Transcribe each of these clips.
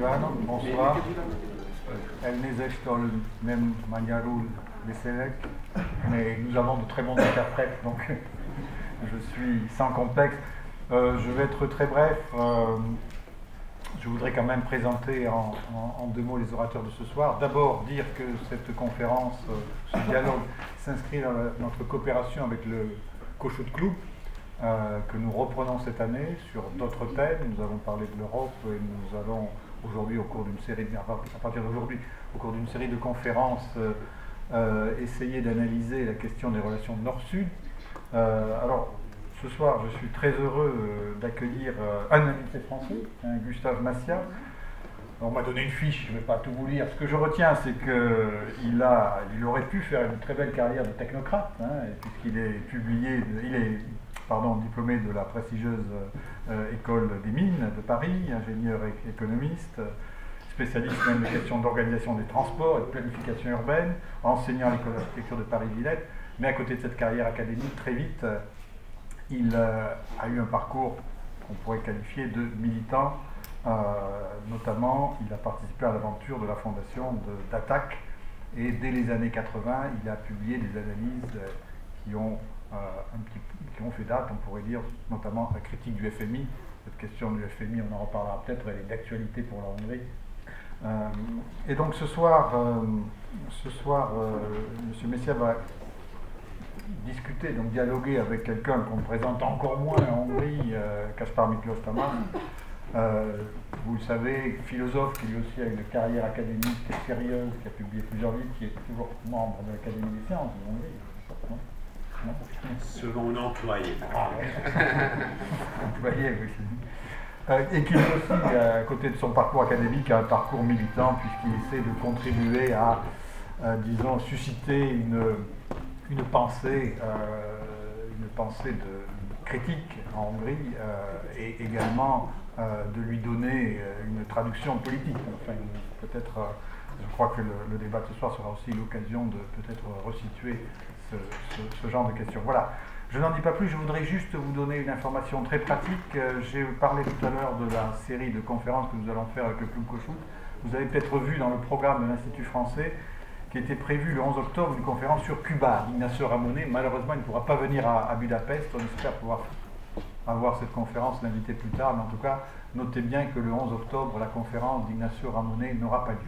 Bonsoir. Elle dans le même Maniarou Veselek, mais nous avons de très bons interprètes, donc je suis sans complexe. Euh, je vais être très bref. Euh, je voudrais quand même présenter en, deux mots les orateurs de ce soir. D'abord, dire que cette conférence, euh, ce dialogue, s'inscrit dans notre coopération avec le de Club, que nous reprenons cette année sur d'autres thèmes. Nous avons parlé de l'Europe et nous allons aujourd'hui, au cours d'une série, à partir d'aujourd'hui, au cours d'une série de conférences, essayer d'analyser la question des relations Nord-Sud. alors, ce soir, je suis très heureux euh, d'accueillir euh, un invité français, Gustave Massia. On m'a donné une fiche, je ne vais pas tout vous lire. Ce que je retiens, c'est qu'il il aurait pu faire une très belle carrière de technocrate, hein, puisqu'il est publié, il est diplômé de la prestigieuse euh, école des mines de Paris, ingénieur économiste, spécialiste même des questions d'organisation des transports et de planification urbaine, enseignant à l'école d'architecture de Paris-Villette. Mais à côté de cette carrière académique, très vite, il euh, a eu un parcours qu'on pourrait qualifier de militant. Euh, notamment, il a participé à l'aventure de la fondation d'Attaque et dès les années 80, il a publié des analyses euh, qui ont, qui ont fait date, on pourrait dire, notamment la critique du FMI. Cette question du FMI, on en reparlera peut-être, elle est d'actualité pour la Hongrie. et donc ce soir, ce soir M. Messia va discuter, donc dialoguer avec quelqu'un qu'on présente encore moins en Hongrie, euh, Kaspar Miklos. Euh, vous le savez, philosophe qui lui aussi a une carrière académique sérieuse, qui a publié plusieurs livres, qui est toujours membre de l'Académie des sciences de Hongrie. Selon employé. Ah, employé, oui. Euh, et qui aussi, à côté de son parcours académique, a un parcours militant, puisqu'il essaie de contribuer à, disons, susciter une une pensée, euh, une pensée de critique en Hongrie euh, et également euh, de lui donner une traduction politique. Peut-être, je crois que le, débat de ce soir sera aussi l'occasion de peut-être resituer ce, genre de questions. Voilà. Je n'en dis pas plus, je voudrais juste vous donner une information très pratique. J'ai parlé tout à l'heure de la série de conférences que nous allons faire avec le Club. Vous avez peut-être vu dans le programme de l'Institut français qui était prévu le 11 octobre, une conférence sur Cuba. Ignacio Ramonet, malheureusement, il ne pourra pas venir à, Budapest. On espère pouvoir avoir cette conférence, l'inviter plus tard. Mais en tout cas, notez bien que le 11 octobre, la conférence d'Ignacio Ramonet n'aura pas lieu.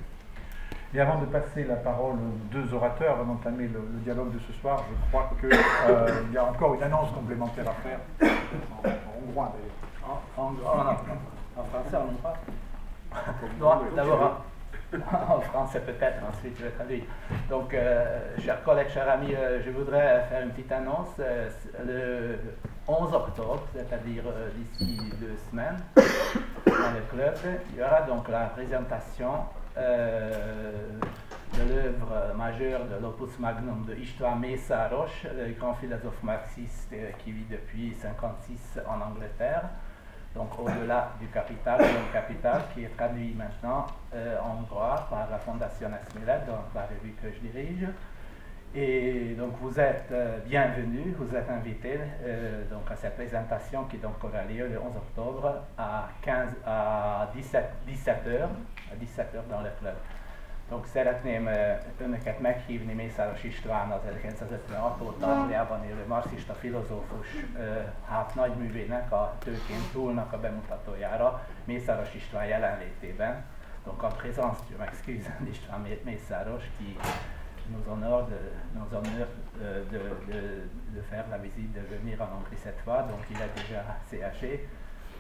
Et avant de passer la parole aux deux orateurs, avant d'entamer le, dialogue de ce soir, je crois qu'il euh, y a encore une annonce complémentaire à faire. En, hongrois d'ailleurs. En, en, français, en hongrois D'abord, en français peut-être, ensuite je vais traduire. Donc, euh, chers collègues, chers amis, euh, je voudrais faire une petite annonce. Euh, le 11 octobre, c'est-à-dire d'ici deux semaines, dans le club, il y aura donc la présentation de l'œuvre majeure de l'opus magnum de István Mészáros, le grand philosophe marxiste qui vit depuis 1956 en Angleterre donc au-delà du capital, le capital qui est traduit maintenant euh, en hongrois par la Fondation Asmilet, donc la revue que je dirige. Et donc vous êtes euh, bienvenus, vous êtes invités euh, donc à cette présentation qui donc aura lieu le 11 octobre à, 15, à 17, 17 h à 17 h dans le club. Donc szeretném önöket meghívni Mészáros István az 1956 óta Angliában élő marxista filozófus hát nagyművének, a Tőkén túlnak a bemutatójára Mészáros István jelenlétében. Donc en présence je m'excuse d'István Mészáros qui nous honore, de, nous honore de, de, de, faire la visite, de venir en Hongrie cette fois. Donc il est déjà CHG,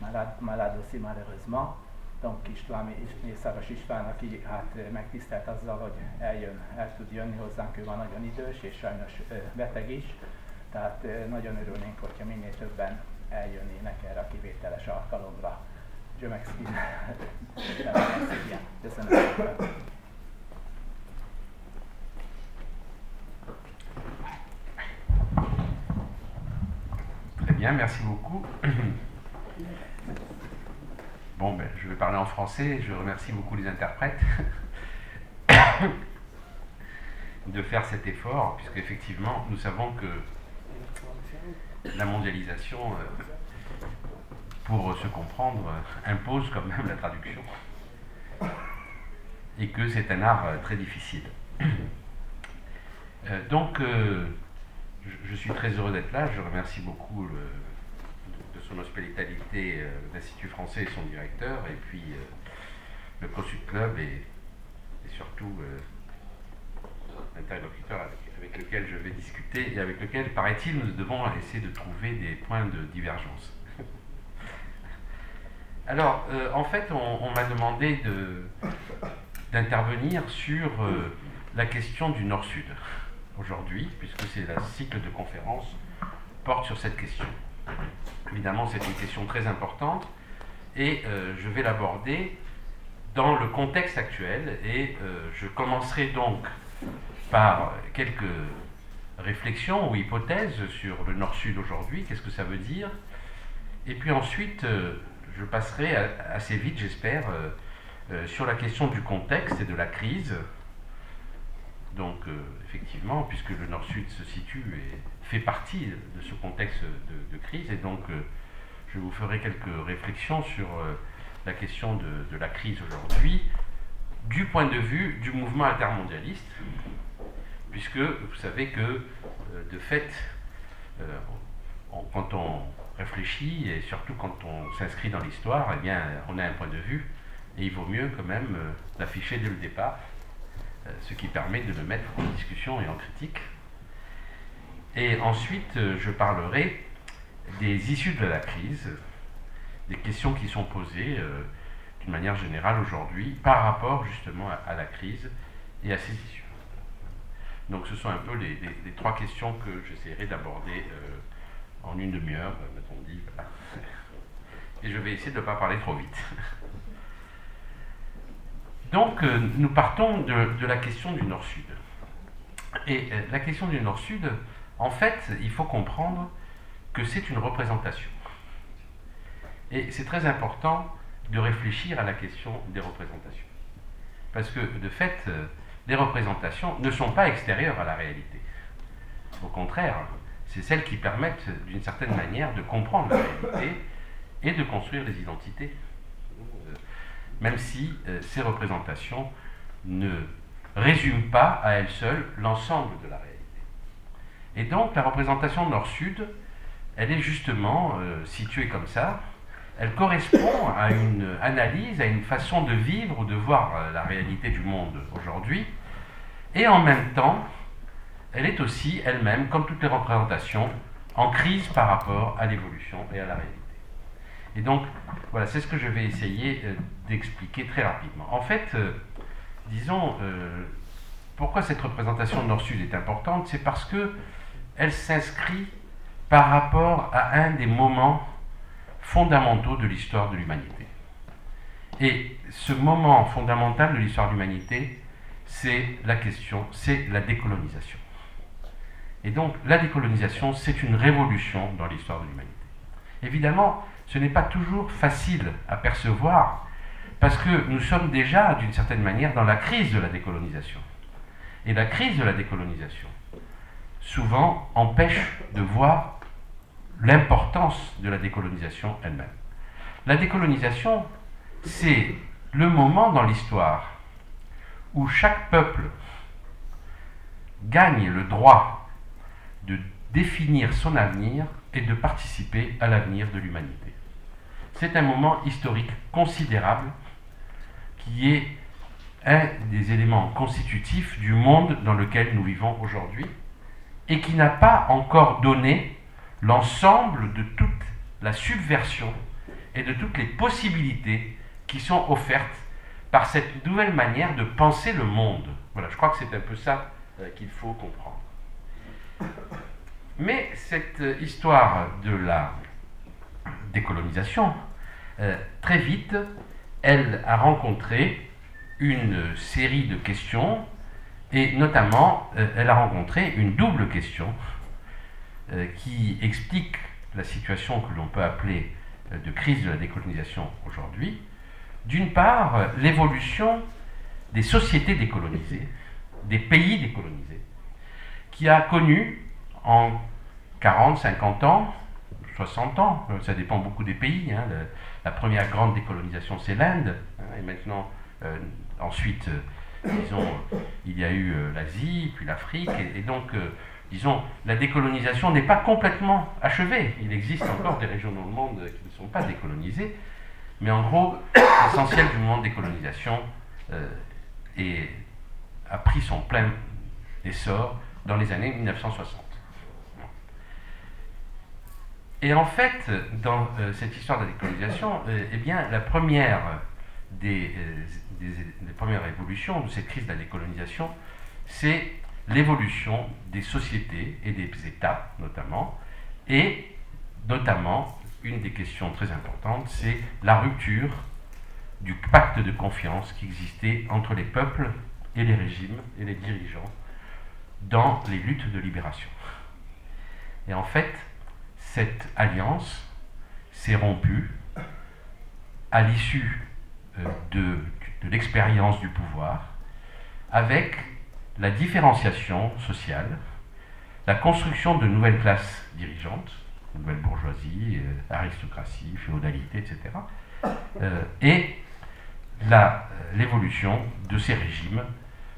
malade, malade aussi malheureusement. Donc István, Mészáros István, aki hát megtisztelt azzal, hogy eljön, el tud jönni hozzánk, ő van nagyon idős és sajnos beteg is, tehát nagyon örülnénk, hogyha minél többen eljönnének erre a kivételes alkalomra. M'excuse. Köszönöm Très bien, merci beaucoup. Bon, ben, je vais parler en français. Je remercie beaucoup les interprètes de faire cet effort, puisque effectivement, nous savons que la mondialisation, euh, pour se comprendre, impose quand même la traduction. et que c'est un art très difficile. donc, je, suis très heureux d'être là. Je remercie beaucoup de, son hospitalité l'Institut français et son directeur, et puis le CrossFit Club et, surtout l'interlocuteur avec lequel je vais discuter et avec lequel, paraît-il, nous devons essayer de trouver des points de divergence. Alors, euh, en fait, on, m'a demandé d'intervenir sur euh, la question du Nord-Sud aujourd'hui, puisque c'est la cycle de conférences porte sur cette question. Évidemment, c'est une question très importante et euh, je vais l'aborder dans le contexte actuel et je commencerai donc par quelques réflexions ou hypothèses sur le Nord-Sud aujourd'hui, qu'est-ce que ça veut dire. Et puis ensuite, euh, je passerai assez vite, j'espère, euh, euh, sur la question du contexte et de la crise. Donc, effectivement, puisque le Nord-Sud se situe et fait partie de ce contexte de, crise, et donc je vous ferai quelques réflexions sur la question de, la crise aujourd'hui, du point de vue du mouvement intermondialiste, puisque vous savez que, euh, de fait, euh, quand on réfléchit, et surtout quand on s'inscrit dans l'histoire, eh bien, on a un point de vue, et il vaut mieux quand même euh, l'afficher dès le départ, ce qui permet de le mettre en discussion et en critique. Et ensuite, je parlerai des issues de la crise, des questions qui sont posées d'une manière générale aujourd'hui par rapport justement à la crise et à ses issues. Donc ce sont un peu les, trois questions que j'essaierai d'aborder euh, en une demi-heure, euh, mettons dit. Et je vais essayer de ne pas parler trop vite. Donc euh, nous partons de, la question du Nord-Sud. Et la question du Nord-Sud, en fait, il faut comprendre que c'est une représentation. Et c'est très important de réfléchir à la question des représentations. Parce que de fait, les représentations ne sont pas extérieures à la réalité. Au contraire, c'est celles qui permettent d'une certaine manière de comprendre la réalité et de construire les identités. Euh, même si euh, ces représentations ne résument pas à elles seules l'ensemble de la réalité. Et donc la représentation nord-sud, elle est justement euh, située comme ça, elle correspond à une analyse, à une façon de vivre ou de voir euh, la réalité du monde aujourd'hui. Et en même temps, elle est aussi elle-même, comme toutes les représentations, en crise par rapport à l'évolution et à la réalité. Et donc, voilà, c'est ce que je vais essayer euh, d'expliquer très rapidement. En fait, disons, pourquoi cette représentation nord-sud est importante C'est parce que elle s'inscrit par rapport à un des moments fondamentaux de l'histoire de l'humanité. Et ce moment fondamental de l'histoire de l'humanité, c'est la question, c'est la décolonisation. Et donc la décolonisation, c'est une révolution dans l'histoire de l'humanité. Évidemment, ce n'est pas toujours facile à percevoir, parce que nous sommes déjà, d'une certaine manière, dans la crise de la décolonisation. Et la crise de la décolonisation, souvent, empêche de voir l'importance de la décolonisation elle-même. La décolonisation, c'est le moment dans l'histoire où chaque peuple gagne le droit de définir son avenir et de participer à l'avenir de l'humanité. C'est un moment historique considérable qui est un des éléments constitutifs du monde dans lequel nous vivons aujourd'hui et qui n'a pas encore donné l'ensemble de toute la subversion et de toutes les possibilités qui sont offertes par cette nouvelle manière de penser le monde. Voilà, je crois que c'est un peu ça euh, qu'il faut comprendre. Mais cette euh, histoire de la décolonisation, euh, très vite, elle a rencontré une série de questions, et notamment, elle a rencontré une double question euh, qui explique la situation que l'on peut appeler euh, de crise de la décolonisation aujourd'hui. D'une part, l'évolution des sociétés décolonisées, des pays décolonisés, qui a connu en 40, 50 ans, 60 ans, euh, ça dépend beaucoup des pays. Hein, la première grande décolonisation, c'est l'Inde, hein, et maintenant ensuite, disons, il y a eu l'Asie, puis l'Afrique, et, donc, disons, la décolonisation n'est pas complètement achevée. Il existe encore des régions dans le monde qui ne sont pas décolonisées, mais en gros, l'essentiel du mouvement de décolonisation a pris son plein essor dans les années 1960. Et en fait, dans euh, cette histoire de la décolonisation, euh, eh bien, la première des, euh, des, premières évolutions de cette crise de la décolonisation, c'est l'évolution des sociétés et des États, notamment, et notamment, une des questions très importantes, c'est la rupture du pacte de confiance qui existait entre les peuples et les régimes et les dirigeants dans les luttes de libération. Et en fait, cette alliance s'est rompue à l'issue de, de l'expérience du pouvoir avec la différenciation sociale, la construction de nouvelles classes dirigeantes, nouvelle bourgeoisie, euh, aristocratie, féodalité, etc., euh, et l'évolution de ces régimes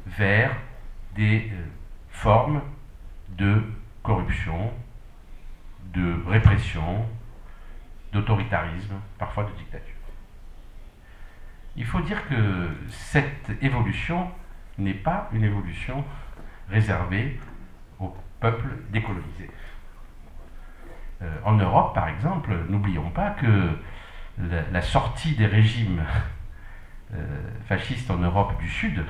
vers des formes de corruption, de répression, d'autoritarisme, parfois de dictature. Il faut dire que cette évolution n'est pas une évolution réservée aux peuples décolonisés. Euh, en Europe, par exemple, n'oublions pas que la, sortie des régimes euh, fascistes en Europe du Sud,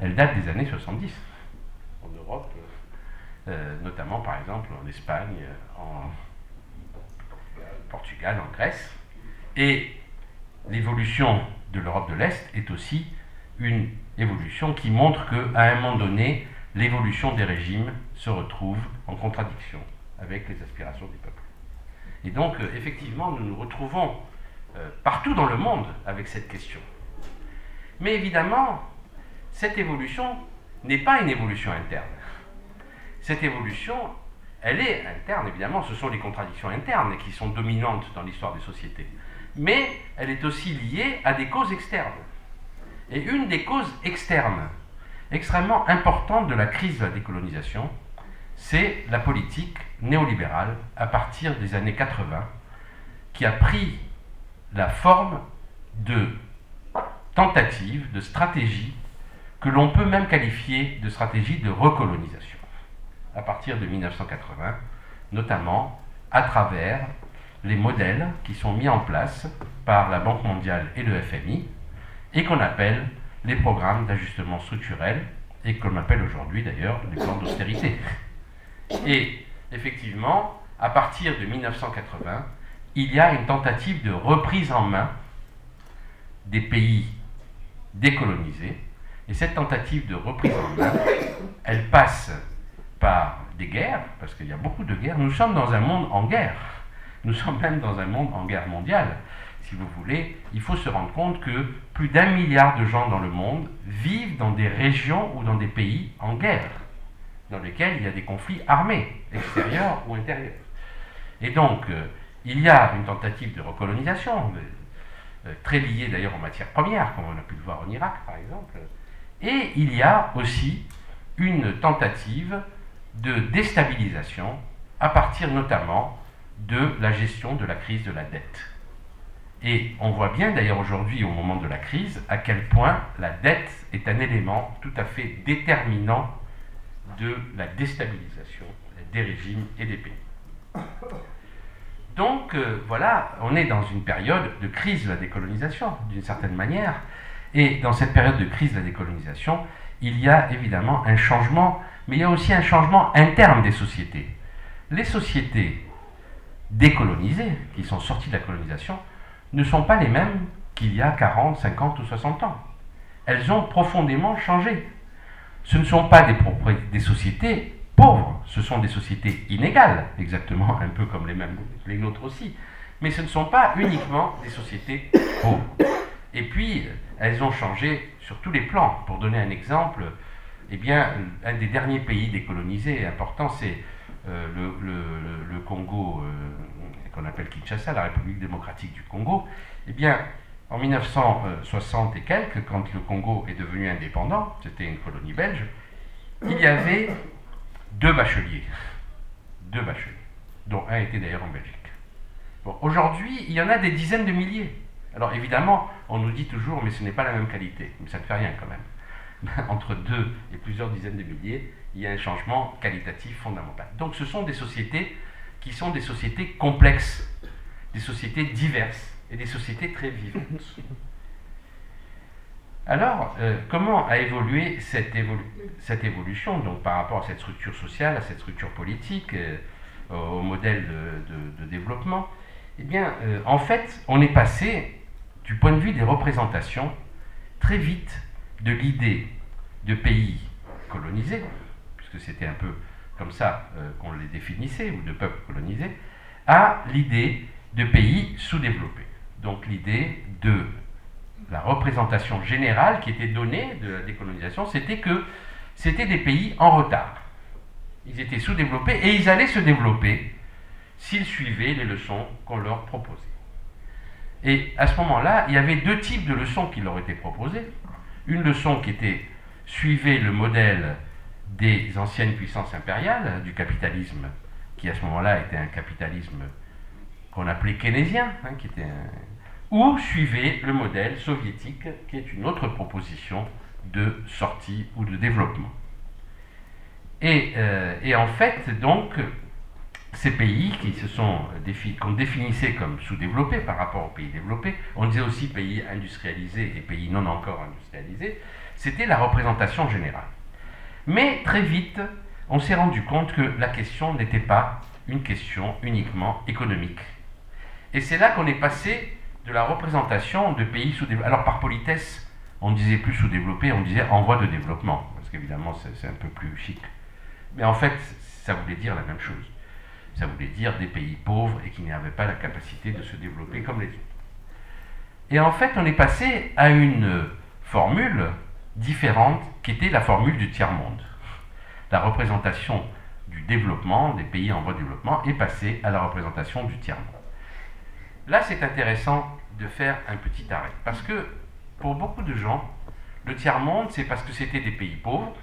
elle date des années 70. En Europe, euh, notamment par exemple en Espagne, en Portugal, en Grèce. Et l'évolution de l'Europe de l'Est est aussi une évolution qui montre qu'à un moment donné, l'évolution des régimes se retrouve en contradiction avec les aspirations des peuples. Et donc, euh, effectivement, nous nous retrouvons euh, partout dans le monde avec cette question. Mais évidemment, cette évolution n'est pas une évolution interne. Cette évolution, elle est interne, évidemment, ce sont les contradictions internes qui sont dominantes dans l'histoire des sociétés. Mais elle est aussi liée à des causes externes. Et une des causes externes extrêmement importantes de la crise de la décolonisation, c'est la politique néolibérale à partir des années 80, qui a pris la forme de tentatives, de stratégies que l'on peut même qualifier de stratégie de recolonisation à partir de 1980, notamment à travers les modèles qui sont mis en place par la Banque mondiale et le FMI et qu'on appelle les programmes d'ajustement structurel et qu'on appelle aujourd'hui d'ailleurs les plans d'austérité. Et effectivement, à partir de 1980, il y a une tentative de reprise en main des pays décolonisés. Et cette tentative de reprise en main, elle passe par des guerres, parce qu'il y a beaucoup de guerres. Nous sommes dans un monde en guerre. Nous sommes même dans un monde en guerre mondiale. Si vous voulez, il faut se rendre compte que plus d'un milliard de gens dans le monde vivent dans des régions ou dans des pays en guerre, dans lesquels il y a des conflits armés, extérieurs ou intérieurs. Et donc, euh, il y a une tentative de recolonisation, euh, très liée d'ailleurs aux matières premières, comme on a pu le voir en Irak par exemple. Et il y a aussi une tentative de déstabilisation à partir notamment de la gestion de la crise de la dette. Et on voit bien d'ailleurs aujourd'hui au moment de la crise à quel point la dette est un élément tout à fait déterminant de la déstabilisation des régimes et des pays. Donc euh, voilà, on est dans une période de crise de la décolonisation, d'une certaine manière. Et dans cette période de crise de la décolonisation, il y a évidemment un changement mais il y a aussi un changement interne des sociétés. Les sociétés décolonisées, qui sont sorties de la colonisation, ne sont pas les mêmes qu'il y a 40, 50 ou 60 ans. Elles ont profondément changé. Ce ne sont pas des, des sociétés pauvres, ce sont des sociétés inégales, exactement un peu comme les, mêmes, les nôtres aussi. Mais ce ne sont pas uniquement des sociétés pauvres. Et puis, elles ont changé sur tous les plans. Pour donner un exemple, eh bien, un des derniers pays décolonisés important, c'est euh, le, Congo, euh, qu'on appelle Kinshasa, la République démocratique du Congo. Eh bien, en 1960 et quelques, quand le Congo est devenu indépendant, c'était une colonie belge, il y avait deux bacheliers. Deux bacheliers, dont un était d'ailleurs en Belgique. Aujourd'hui, il y en a des dizaines de milliers. Alors évidemment, on nous dit toujours, mais ce n'est pas la même qualité. Mais ça ne fait rien quand même. Entre deux et plusieurs dizaines de milliers, il y a un changement qualitatif fondamental. Donc ce sont des sociétés qui sont des sociétés complexes, des sociétés diverses et des sociétés très vivantes. Alors, euh, comment a évolué cette, évolution donc, par rapport à cette structure sociale, à cette structure politique, euh, au modèle de, de, développement? Eh bien, euh, en fait, on est passé, du point de vue des représentations, très vite de l'idée de pays colonisés, c'était un peu comme ça qu'on les définissait, ou de peuples colonisés, à l'idée de pays sous-développés. Donc l'idée de la représentation générale qui était donnée de la décolonisation, c'était que c'était des pays en retard. Ils étaient sous-développés et ils allaient se développer s'ils suivaient les leçons qu'on leur proposait. Et à ce moment-là, il y avait deux types de leçons qui leur étaient proposées. Une leçon qui était suivez le modèle des anciennes puissances impériales, du capitalisme, qui à ce moment-là était un capitalisme qu'on appelait keynésien, hein, ou suivez le modèle soviétique, qui est une autre proposition de sortie ou de développement. Et, euh, en fait, donc, ces pays qui se sont qu'on définissait comme sous-développés par rapport aux pays développés, on disait aussi pays industrialisés et pays non encore industrialisés, c'était la représentation générale. Mais très vite, on s'est rendu compte que la question n'était pas une question uniquement économique. Et c'est là qu'on est passé de la représentation de pays sous-développés. Alors par politesse, on disait plus sous-développé, on disait en voie de développement, parce qu'évidemment c'est un peu plus chic. Mais en fait, ça voulait dire la même chose. Ça voulait dire des pays pauvres et qui n'avaient pas la capacité de se développer comme les autres. Et en fait, on est passé à une formule différente qui était la formule du tiers-monde. La représentation du développement, des pays en voie de développement, est passée à la représentation du tiers-monde. Là, c'est intéressant de faire un petit arrêt. Parce que pour beaucoup de gens, le tiers-monde, c'est parce que c'était des pays pauvres,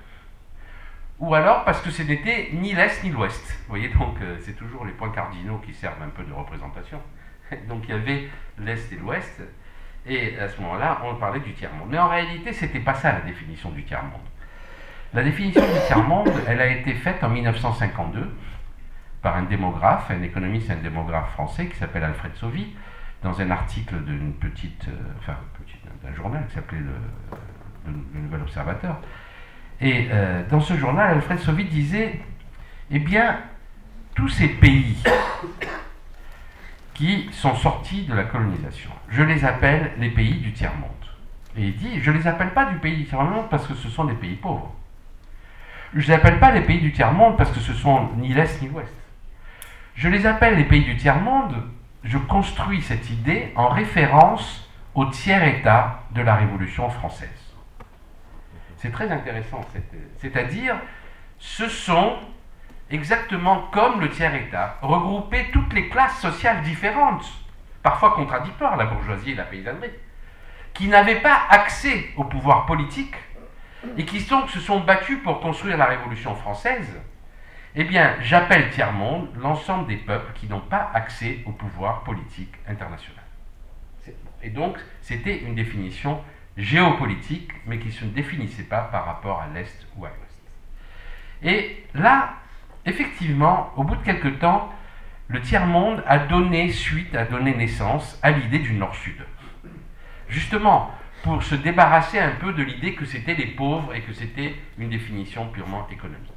ou alors parce que ce n'était ni l'Est ni l'Ouest. Vous voyez, donc euh, c'est toujours les points cardinaux qui servent un peu de représentation. donc il y avait l'Est et l'Ouest, et à ce moment-là, on parlait du tiers-monde. Mais en réalité, ce n'était pas ça la définition du tiers-monde. La définition du tiers-monde, elle a été faite en 1952 par un démographe, un économiste un démographe français qui s'appelle Alfred Sauvy, dans un article d'une petite, euh, enfin, d'un journal qui s'appelait le, Nouvel Observateur. Et euh, dans ce journal, Alfred Sauvy disait, eh bien, tous ces pays qui sont sortis de la colonisation, je les appelle les pays du tiers-monde. Et il dit, je ne les appelle pas du pays du tiers-monde parce que ce sont des pays pauvres. Je ne les appelle pas les pays du tiers-monde parce que ce sont ni l'Est ni l'Ouest. Je les appelle les pays du tiers-monde, je construis cette idée en référence au tiers-État de la Révolution française. C'est très intéressant, c'est-à-dire, ce sont exactement comme le tiers-État, regrouper toutes les classes sociales différentes, parfois contradictoires, la bourgeoisie et la paysannerie, qui n'avaient pas accès au pouvoir politique et qui sont, se sont battus pour construire la Révolution française eh bien, j'appelle tiers-monde l'ensemble des peuples qui n'ont pas accès au pouvoir politique international. Et donc, c'était une définition géopolitique, mais qui ne se définissait pas par rapport à l'Est ou à l'Ouest. Et là, effectivement, au bout de quelque temps, le tiers-monde a donné suite, a donné naissance à l'idée du Nord-Sud. Justement, pour se débarrasser un peu de l'idée que c'était les pauvres et que c'était une définition purement économique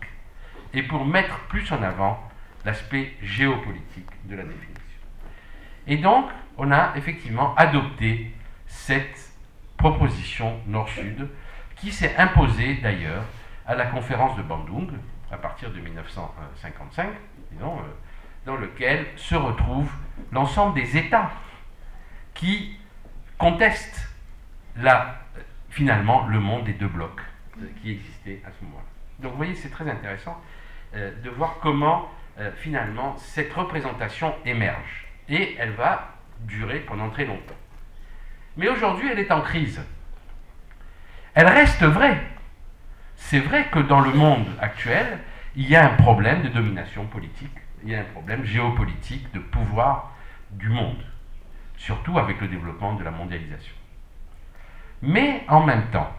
et pour mettre plus en avant l'aspect géopolitique de la définition. Et donc, on a effectivement adopté cette proposition Nord-Sud, qui s'est imposée d'ailleurs à la conférence de Bandung, à partir de 1955, disons, euh, dans lequel se retrouvent l'ensemble des États qui contestent la, finalement le monde des deux blocs euh, qui existait à ce moment-là. Donc vous voyez, c'est très intéressant. Euh, de voir comment euh, finalement cette représentation émerge. Et elle va durer pendant très longtemps. Mais aujourd'hui, elle est en crise. Elle reste vraie. C'est vrai que dans le monde actuel, il y a un problème de domination politique, il y a un problème géopolitique de pouvoir du monde, surtout avec le développement de la mondialisation. Mais en même temps,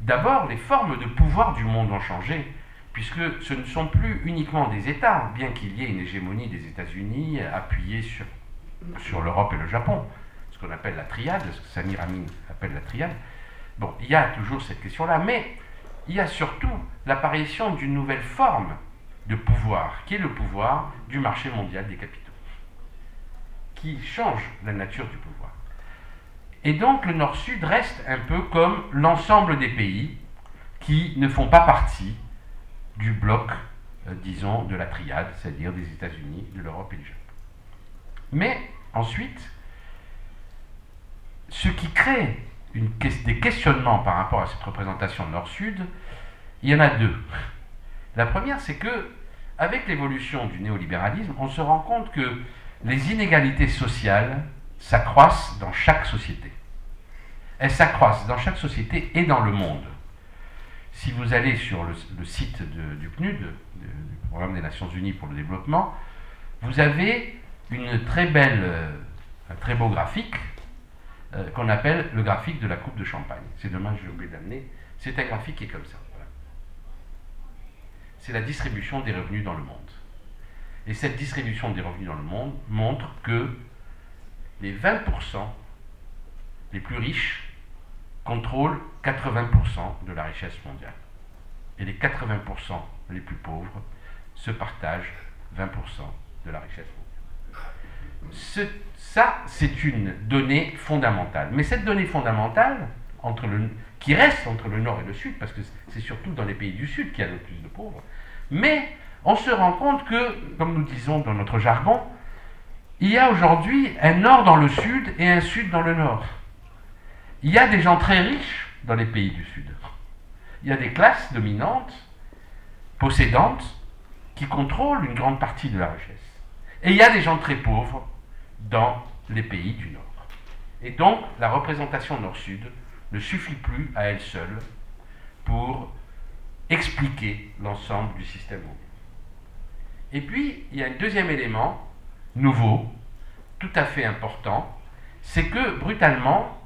d'abord, les formes de pouvoir du monde ont changé, puisque ce ne sont plus uniquement des États, bien qu'il y ait une hégémonie des États-Unis appuyée sur, sur l'Europe et le Japon, ce qu'on appelle la triade, ce que Samir Amin appelle la triade. Bon, il y a toujours cette question-là, mais il y a surtout l'apparition d'une nouvelle forme de pouvoir, qui est le pouvoir du marché mondial des capitaux, qui change la nature du pouvoir. Et donc le Nord-Sud reste un peu comme l'ensemble des pays qui ne font pas partie du bloc, euh, disons, de la triade, c'est-à-dire des États-Unis, de l'Europe et du Japon. Mais ensuite, ce qui crée des questionnements par rapport à cette représentation Nord-Sud, il y en a deux. La première, c'est que, avec l'évolution du néolibéralisme, on se rend compte que les inégalités sociales s'accroissent dans chaque société. Elles s'accroissent dans chaque société et dans le monde. Si vous allez sur le, site du PNUD, du Programme des Nations Unies pour le développement, vous avez une très belle, euh, un très beau graphique euh, qu'on appelle le graphique de la coupe de champagne. C'est dommage, j'ai oublié d'amener. C'est un graphique qui est comme ça. C'est la distribution des revenus dans le monde. Et cette distribution des revenus dans le monde montre que les 20% les plus riches contrôlent 80% de la richesse mondiale. Et les 80% les plus pauvres se partagent 20% de la richesse mondiale. Ça, c'est une donnée fondamentale. Mais cette donnée fondamentale, qui reste entre le nord et le sud, parce que c'est surtout dans les pays du sud qu'il y a le plus de pauvres, mais on se rend compte que, comme nous disons dans notre jargon, il y a aujourd'hui un nord dans le sud et un sud dans le nord. Il y a des gens très riches dans les pays du Sud. Il y a des classes dominantes, possédantes, qui contrôlent une grande partie de la richesse. Et il y a des gens très pauvres dans les pays du Nord. Et donc, la représentation Nord-Sud ne suffit plus à elle seule pour expliquer l'ensemble du système mondial. Et puis, il y a un deuxième élément nouveau, tout à fait important, c'est que brutalement,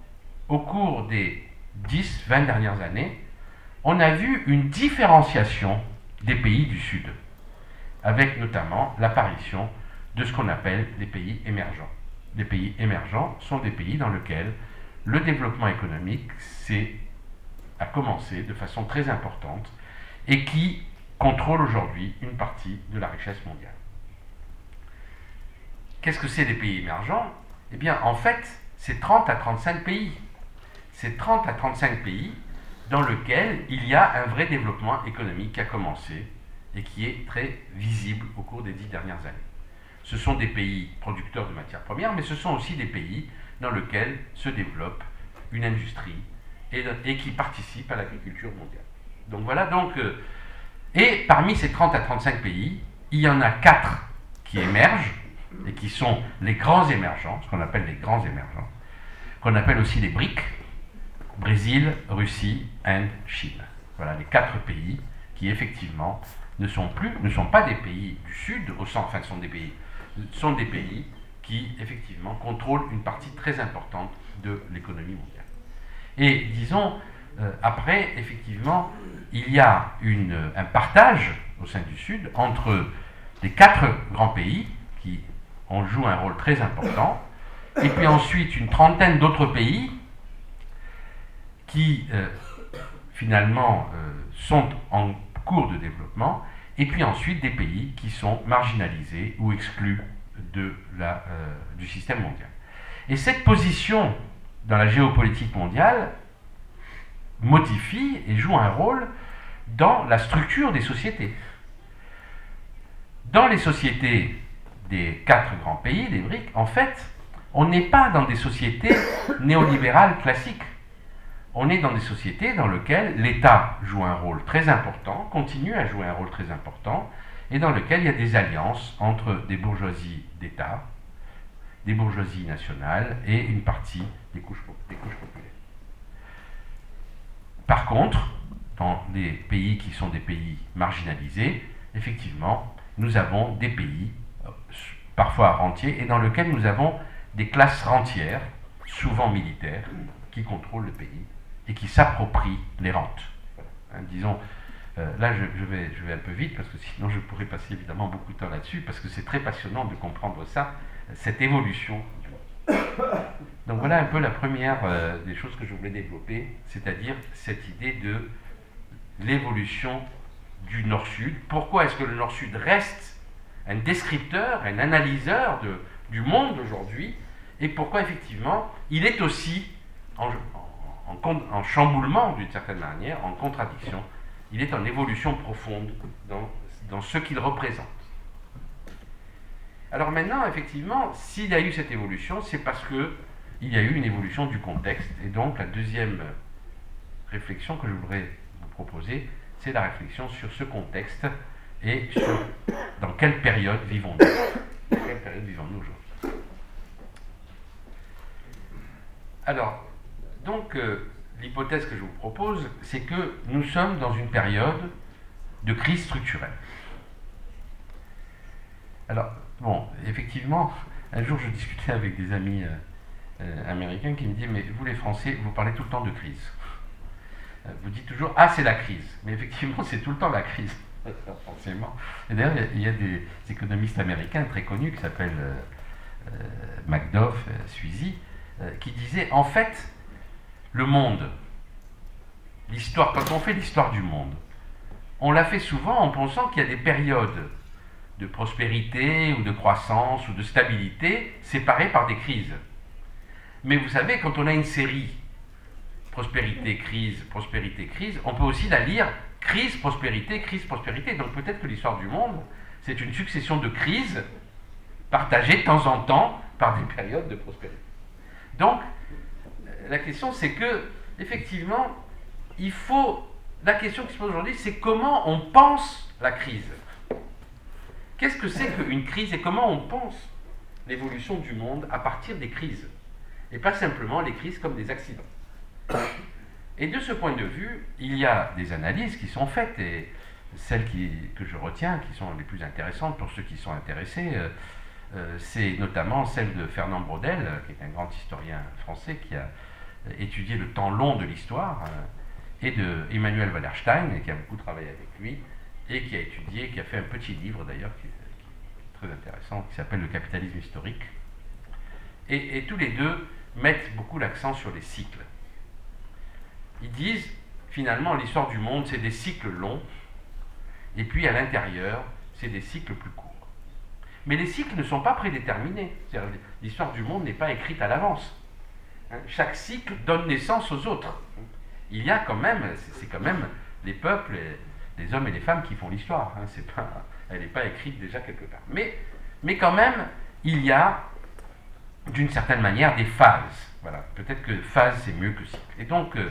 au cours des 10-20 dernières années, on a vu une différenciation des pays du Sud, avec notamment l'apparition de ce qu'on appelle les pays émergents. Les pays émergents sont des pays dans lesquels le développement économique a commencé de façon très importante et qui contrôlent aujourd'hui une partie de la richesse mondiale. Qu'est-ce que c'est des pays émergents? Eh bien, en fait, c'est 30 à 35 pays c'est 30 à 35 pays dans lesquels il y a un vrai développement économique qui a commencé et qui est très visible au cours des dix dernières années. Ce sont des pays producteurs de matières premières, mais ce sont aussi des pays dans lesquels se développe une industrie et, qui participent à l'agriculture mondiale. Donc voilà, donc, euh, et parmi ces 30 à 35 pays, il y en a 4 qui émergent et qui sont les grands émergents, ce qu'on appelle les grands émergents, qu'on appelle aussi les BRICS, Brésil, Russie, Inde, Chine. Voilà les quatre pays qui effectivement ne sont plus, ne sont pas des pays du Sud, au sens, enfin sont des pays, sont des pays qui effectivement contrôlent une partie très importante de l'économie mondiale. Et disons, euh, après, effectivement, il y a une, un partage au sein du Sud entre les quatre grands pays qui ont joué un rôle très important, et puis ensuite une trentaine d'autres pays qui euh, finalement euh, sont en cours de développement, et puis ensuite des pays qui sont marginalisés ou exclus de la, euh, du système mondial. Et cette position dans la géopolitique mondiale modifie et joue un rôle dans la structure des sociétés. Dans les sociétés des quatre grands pays, des BRICS, en fait, on n'est pas dans des sociétés néolibérales classiques on est dans des sociétés dans lesquelles l'État joue un rôle très important, continue à jouer un rôle très important, et dans lesquelles il y a des alliances entre des bourgeoisies d'État des bourgeoisies nationales et une partie des couches, populaires. Par contre, dans des pays qui sont des pays marginalisés, effectivement, nous avons des pays, euh, parfois rentiers, et dans lesquels nous avons des classes rentières, souvent militaires, qui contrôlent le pays et qui s'approprient les rentes. Hein, disons, euh, là je, vais, un peu vite parce que sinon je pourrais passer évidemment beaucoup de temps là-dessus parce que c'est très passionnant de comprendre ça, cette évolution. Donc voilà un peu la première euh, des choses que je voulais développer, c'est-à-dire cette idée de l'évolution du Nord-Sud. Pourquoi est-ce que le Nord-Sud reste un descripteur, un analyseur du monde d'aujourd'hui et pourquoi effectivement il est aussi en, en, chamboulement d'une certaine manière, en contradiction. Il est en évolution profonde dans, ce qu'il représente. Alors maintenant, effectivement, s'il y a eu cette évolution, c'est parce qu'il y a eu une évolution du contexte. Et donc la deuxième réflexion que je voudrais vous proposer, c'est la réflexion sur ce contexte et sur dans quelle période vivons-nous. Dans quelle période vivons-nous aujourd'hui? Alors, donc, euh, l'hypothèse que je vous propose, c'est que nous sommes dans une période de crise structurelle. Alors, bon, effectivement, un jour je discutais avec des amis euh, euh, américains qui me disaient, mais vous les Français, vous parlez tout le temps de crise. vous dites toujours, ah c'est la crise. Mais effectivement, c'est tout le temps la crise, forcément. Et d'ailleurs, il y, a des économistes américains très connus qui s'appellent Macduff, Suizy, qui disaient, en fait, le monde, l'histoire, quand on fait l'histoire du monde, on l'a fait souvent en pensant qu'il y a des périodes de prospérité ou de croissance ou de stabilité séparées par des crises. Mais vous savez, quand on a une série prospérité, crise, prospérité, crise, on peut aussi la lire crise, prospérité, crise, prospérité. Donc peut-être que l'histoire du monde, c'est une succession de crises partagées de temps en temps par des périodes de prospérité. Donc, la question, c'est que, effectivement, il faut. La question qui se pose aujourd'hui, c'est comment on pense la crise. Qu'est-ce que c'est qu'une crise et comment on pense l'évolution du monde à partir des crises? Et pas simplement les crises comme des accidents. Et de ce point de vue, il y a des analyses qui sont faites et celles que je retiens, qui sont les plus intéressantes pour ceux qui sont intéressés, euh, euh, c'est notamment celle de Fernand Braudel, qui est un grand historien français qui a étudier le temps long de l'histoire, euh, et de Emmanuel Wallerstein, qui a beaucoup travaillé avec lui, et qui a étudié, qui a fait un petit livre d'ailleurs, qui, est très intéressant, qui s'appelle Le capitalisme historique. Et, et tous les deux mettent beaucoup l'accent sur les cycles. Ils disent, finalement, l'histoire du monde, c'est des cycles longs, et puis à l'intérieur, c'est des cycles plus courts. Mais les cycles ne sont pas prédéterminés. L'histoire du monde n'est pas écrite à l'avance. Hein, chaque cycle donne naissance aux autres. Il y a quand même, c'est quand même les peuples, les hommes et les femmes qui font l'histoire. Hein, pas, elle n'est pas écrite déjà quelque part. Mais, mais quand même, il y a d'une certaine manière des phases. Voilà. Peut-être que phase c'est mieux que cycle. Et donc, euh,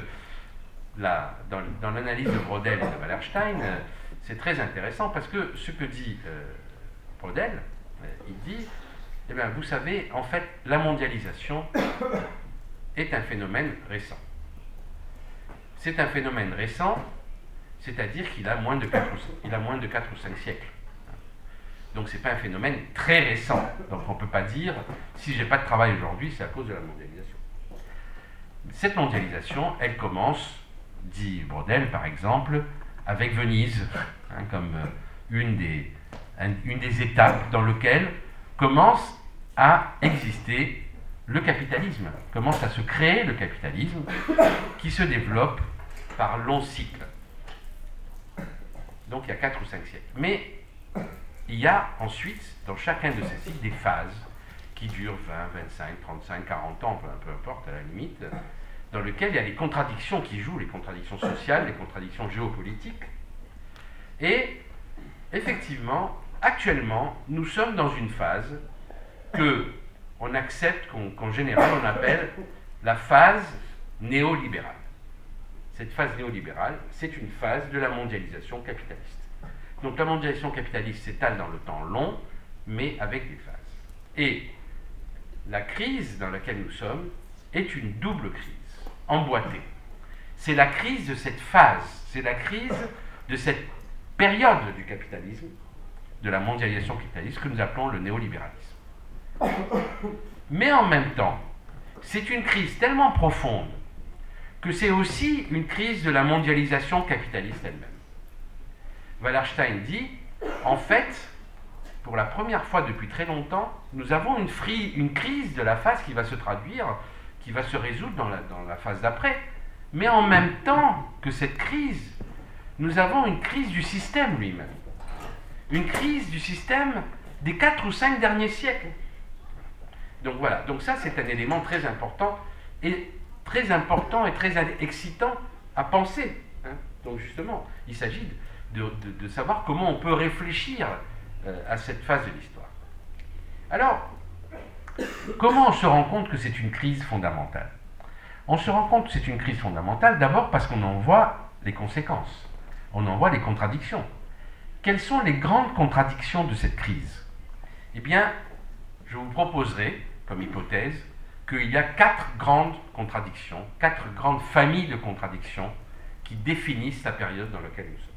dans, l'analyse de Brodel et de Wallerstein, euh, c'est très intéressant parce que ce que dit euh, Brodel, il dit, eh bien, vous savez, en fait, la mondialisation, est un phénomène récent. C'est un phénomène récent, c'est-à-dire qu'il a, moins de 4 ou, il a moins de 4 ou 5 siècles. Donc ce n'est pas un phénomène très récent. Donc on ne peut pas dire, si je n'ai pas de travail aujourd'hui, c'est à cause de la mondialisation. Cette mondialisation, elle commence, dit Brodel par exemple, avec Venise, hein, comme euh, une des, une des étapes dans lesquelles commence à exister le capitalisme, commence à se créer le capitalisme qui se développe par longs cycles. Donc il y a 4 ou 5 siècles. Mais il y a ensuite, dans chacun de ces cycles, des phases qui durent 20, 25, 35, 40 ans, peu, importe à la limite, dans lesquelles il y a les contradictions qui jouent, les contradictions sociales, les contradictions géopolitiques. Et effectivement, actuellement, nous sommes dans une phase que on accepte qu'en général on appelle la phase néolibérale. Cette phase néolibérale, c'est une phase de la mondialisation capitaliste. Donc la mondialisation capitaliste s'étale dans le temps long, mais avec des phases. Et la crise dans laquelle nous sommes est une double crise, emboîtée. C'est la crise de cette phase, c'est la crise de cette période du capitalisme, de la mondialisation capitaliste que nous appelons le néolibéralisme. Mais en même temps, c'est une crise tellement profonde que c'est aussi une crise de la mondialisation capitaliste elle-même. Wallerstein dit, en fait, pour la première fois depuis très longtemps, nous avons une, une crise de la phase qui va se traduire, qui va se résoudre dans la, dans la phase d'après. Mais en même temps que cette crise, nous avons une crise du système lui-même. Une crise du système des quatre ou cinq derniers siècles. Donc voilà, donc ça c'est un élément très important et très important et très excitant à penser. Hein. Donc justement, il s'agit de, savoir comment on peut réfléchir euh, à cette phase de l'histoire. Alors, comment on se rend compte que c'est une crise fondamentale? On se rend compte que c'est une crise fondamentale d'abord parce qu'on en voit les conséquences, on en voit les contradictions. Quelles sont les grandes contradictions de cette crise? Eh bien, je vous proposerai comme hypothèse qu'il y a quatre grandes contradictions, quatre grandes familles de contradictions qui définissent la période dans laquelle nous sommes.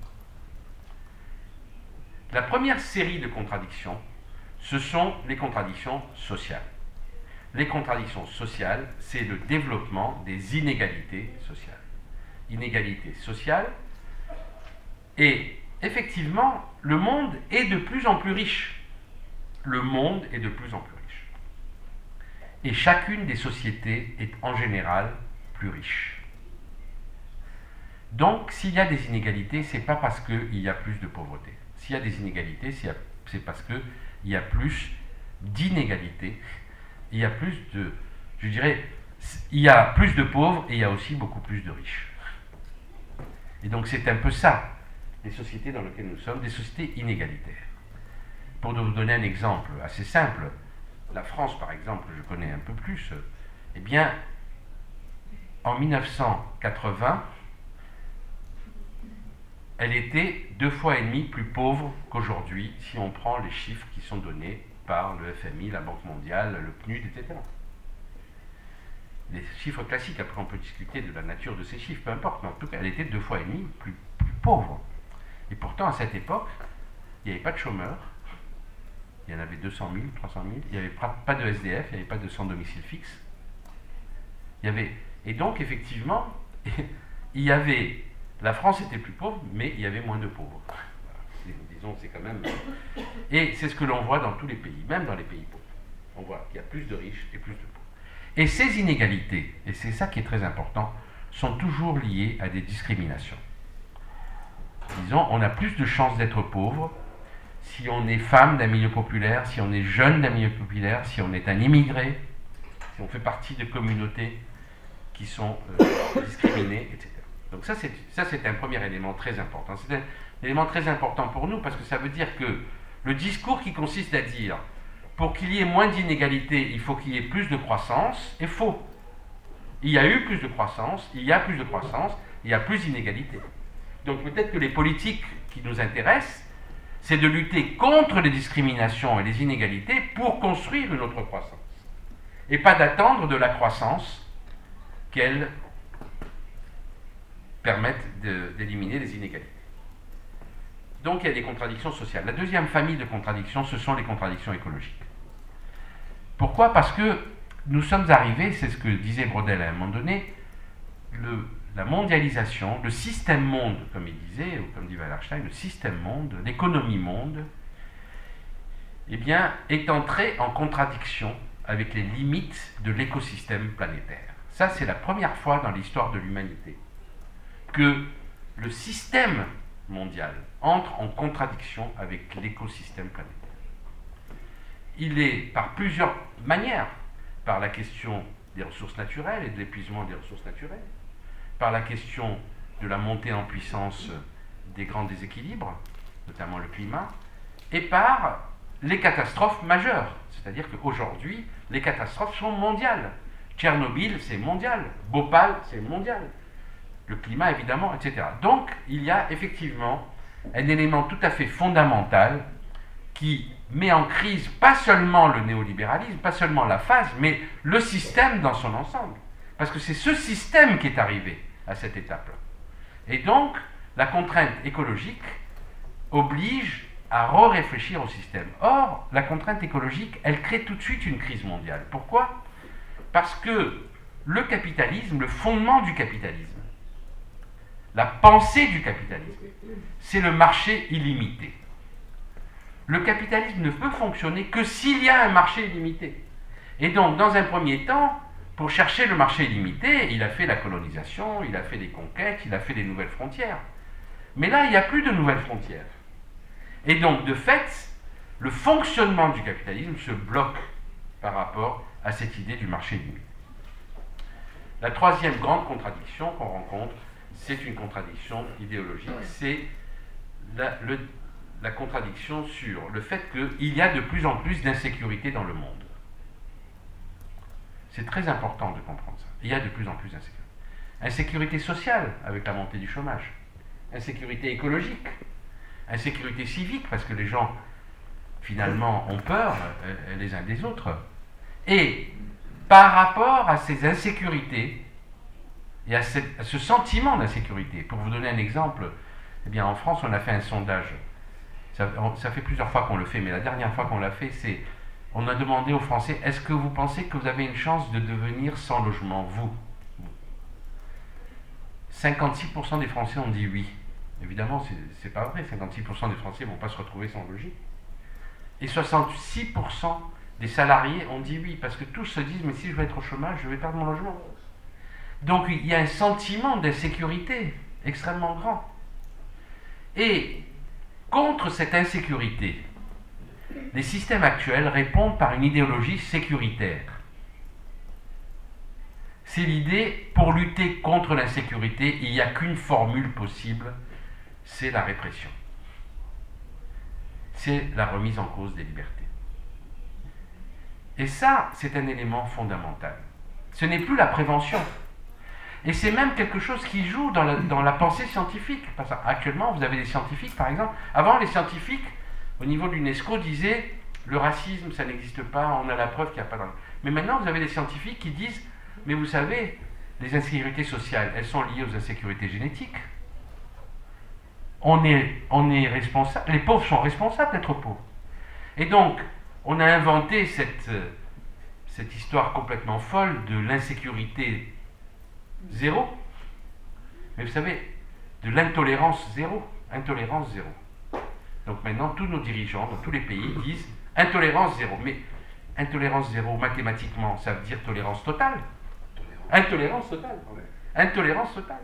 La première série de contradictions, ce sont les contradictions sociales. Les contradictions sociales, c'est le développement des inégalités sociales. Inégalités sociales. Et effectivement, le monde est de plus en plus riche. Le monde est de plus en plus et chacune des sociétés est en général plus riche. Donc, s'il y a des inégalités, ce n'est pas parce qu'il y a plus de pauvreté. S'il y a des inégalités, c'est parce qu'il y a plus d'inégalités, il y a plus de, je dirais, il y a plus de pauvres et il y a aussi beaucoup plus de riches. Et donc c'est un peu ça, les sociétés dans lesquelles nous sommes, des sociétés inégalitaires. Pour vous donner un exemple assez simple, la France par exemple, je connais un peu plus, eh bien, en 1980, elle était deux fois et demi plus pauvre qu'aujourd'hui si on prend les chiffres qui sont donnés par le FMI, la Banque mondiale, le PNUD, etc. Les chiffres classiques, après on peut discuter de la nature de ces chiffres, peu importe, mais en tout cas, elle était deux fois et demi plus, plus pauvre. Et pourtant, à cette époque, il n'y avait pas de chômeurs, il y en avait 200 000, 300 000. Il n'y avait pas de SDF, il n'y avait pas de sans domicile fixe. Il y avait, et donc, effectivement, il y avait. La France était plus pauvre, mais il y avait moins de pauvres. Disons, c'est quand même. Et c'est ce que l'on voit dans tous les pays, même dans les pays pauvres. On voit qu'il y a plus de riches et plus de pauvres. Et ces inégalités, et c'est ça qui est très important, sont toujours liées à des discriminations. Disons, on a plus de chances d'être pauvre si on est femme d'un milieu populaire, si on est jeune d'un milieu populaire, si on est un immigré, si on fait partie de communautés qui sont euh, discriminées, etc. Donc ça, c'est un premier élément très important. C'est un élément très important pour nous parce que ça veut dire que le discours qui consiste à dire pour qu'il y ait moins d'inégalités, il faut qu'il y ait plus de croissance, est faux. Il y a eu plus de croissance, il y a plus de croissance, il y a plus d'inégalités. Donc peut-être que les politiques qui nous intéressent c'est de lutter contre les discriminations et les inégalités pour construire une autre croissance. Et pas d'attendre de la croissance qu'elle permette d'éliminer les inégalités. Donc il y a des contradictions sociales. La deuxième famille de contradictions, ce sont les contradictions écologiques. Pourquoi? Parce que nous sommes arrivés, c'est ce que disait Brodel à un moment donné, le, la mondialisation, le système monde, comme il disait, ou comme dit Wallerstein, le système monde, l'économie monde, eh bien, est entré en contradiction avec les limites de l'écosystème planétaire. Ça, c'est la première fois dans l'histoire de l'humanité que le système mondial entre en contradiction avec l'écosystème planétaire. Il est par plusieurs manières, par la question des ressources naturelles et de l'épuisement des ressources naturelles, par la question de la montée en puissance des grands déséquilibres, notamment le climat, et par les catastrophes majeures. C'est-à-dire qu'aujourd'hui, les catastrophes sont mondiales. Tchernobyl, c'est mondial. Bhopal, c'est mondial. Le climat, évidemment, etc. Donc, il y a effectivement un élément tout à fait fondamental qui met en crise pas seulement le néolibéralisme, pas seulement la phase, mais le système dans son ensemble. Parce que c'est ce système qui est arrivé à cette étape-là. Et donc, la contrainte écologique oblige à re-réfléchir au système. Or, la contrainte écologique, elle crée tout de suite une crise mondiale. Pourquoi? Parce que le capitalisme, le fondement du capitalisme, la pensée du capitalisme, c'est le marché illimité. Le capitalisme ne peut fonctionner que s'il y a un marché illimité. Et donc, dans un premier temps, pour chercher le marché illimité, il a fait la colonisation, il a fait des conquêtes, il a fait des nouvelles frontières. Mais là, il n'y a plus de nouvelles frontières. Et donc, de fait, le fonctionnement du capitalisme se bloque par rapport à cette idée du marché illimité. La troisième grande contradiction qu'on rencontre, c'est une contradiction idéologique, c'est la, la, contradiction sur le fait qu'il y a de plus en plus d'insécurité dans le monde. C'est très important de comprendre ça. Il y a de plus en plus d'insécurité. Insécurité sociale avec la montée du chômage, insécurité écologique, insécurité civique parce que les gens finalement ont peur euh, les uns des autres. Et par rapport à ces insécurités et à, ce sentiment d'insécurité. Pour vous donner un exemple, eh bien, en France, on a fait un sondage. Ça, ça fait plusieurs fois qu'on le fait, mais la dernière fois qu'on l'a fait, c'est on a demandé aux Français est-ce que vous pensez que vous avez une chance de devenir sans logement, vous? 56% des Français ont dit oui. Évidemment, ce n'est pas vrai. 56% des Français ne vont pas se retrouver sans logis. Et 66% des salariés ont dit oui, parce que tous se disent, mais si je vais être au chômage, je vais perdre mon logement. Donc il y a un sentiment d'insécurité extrêmement grand. Et contre cette insécurité, les systèmes actuels répondent par une idéologie sécuritaire. C'est l'idée, pour lutter contre l'insécurité, il n'y a qu'une formule possible, c'est la répression. C'est la remise en cause des libertés. Et ça, c'est un élément fondamental. Ce n'est plus la prévention. Et c'est même quelque chose qui joue dans la, pensée scientifique. Actuellement, vous avez des scientifiques, par exemple. Avant, les scientifiques, au niveau de l'UNESCO, disaient le racisme, ça n'existe pas, on a la preuve qu'il n'y a pas de... Mais maintenant, vous avez des scientifiques qui disent, mais vous savez, les insécurités sociales, elles sont liées aux insécurités génétiques on est, on responsable, les pauvres sont responsables d'être pauvres. Et donc, on a inventé cette, cette histoire complètement folle de l'insécurité zéro. Mais vous savez, de l'intolérance zéro. Intolérance zéro. Donc maintenant, tous nos dirigeants dans tous les pays disent intolérance zéro. Mais intolérance zéro, mathématiquement, ça veut dire tolérance totale. Intolérance totale. Intolérance totale.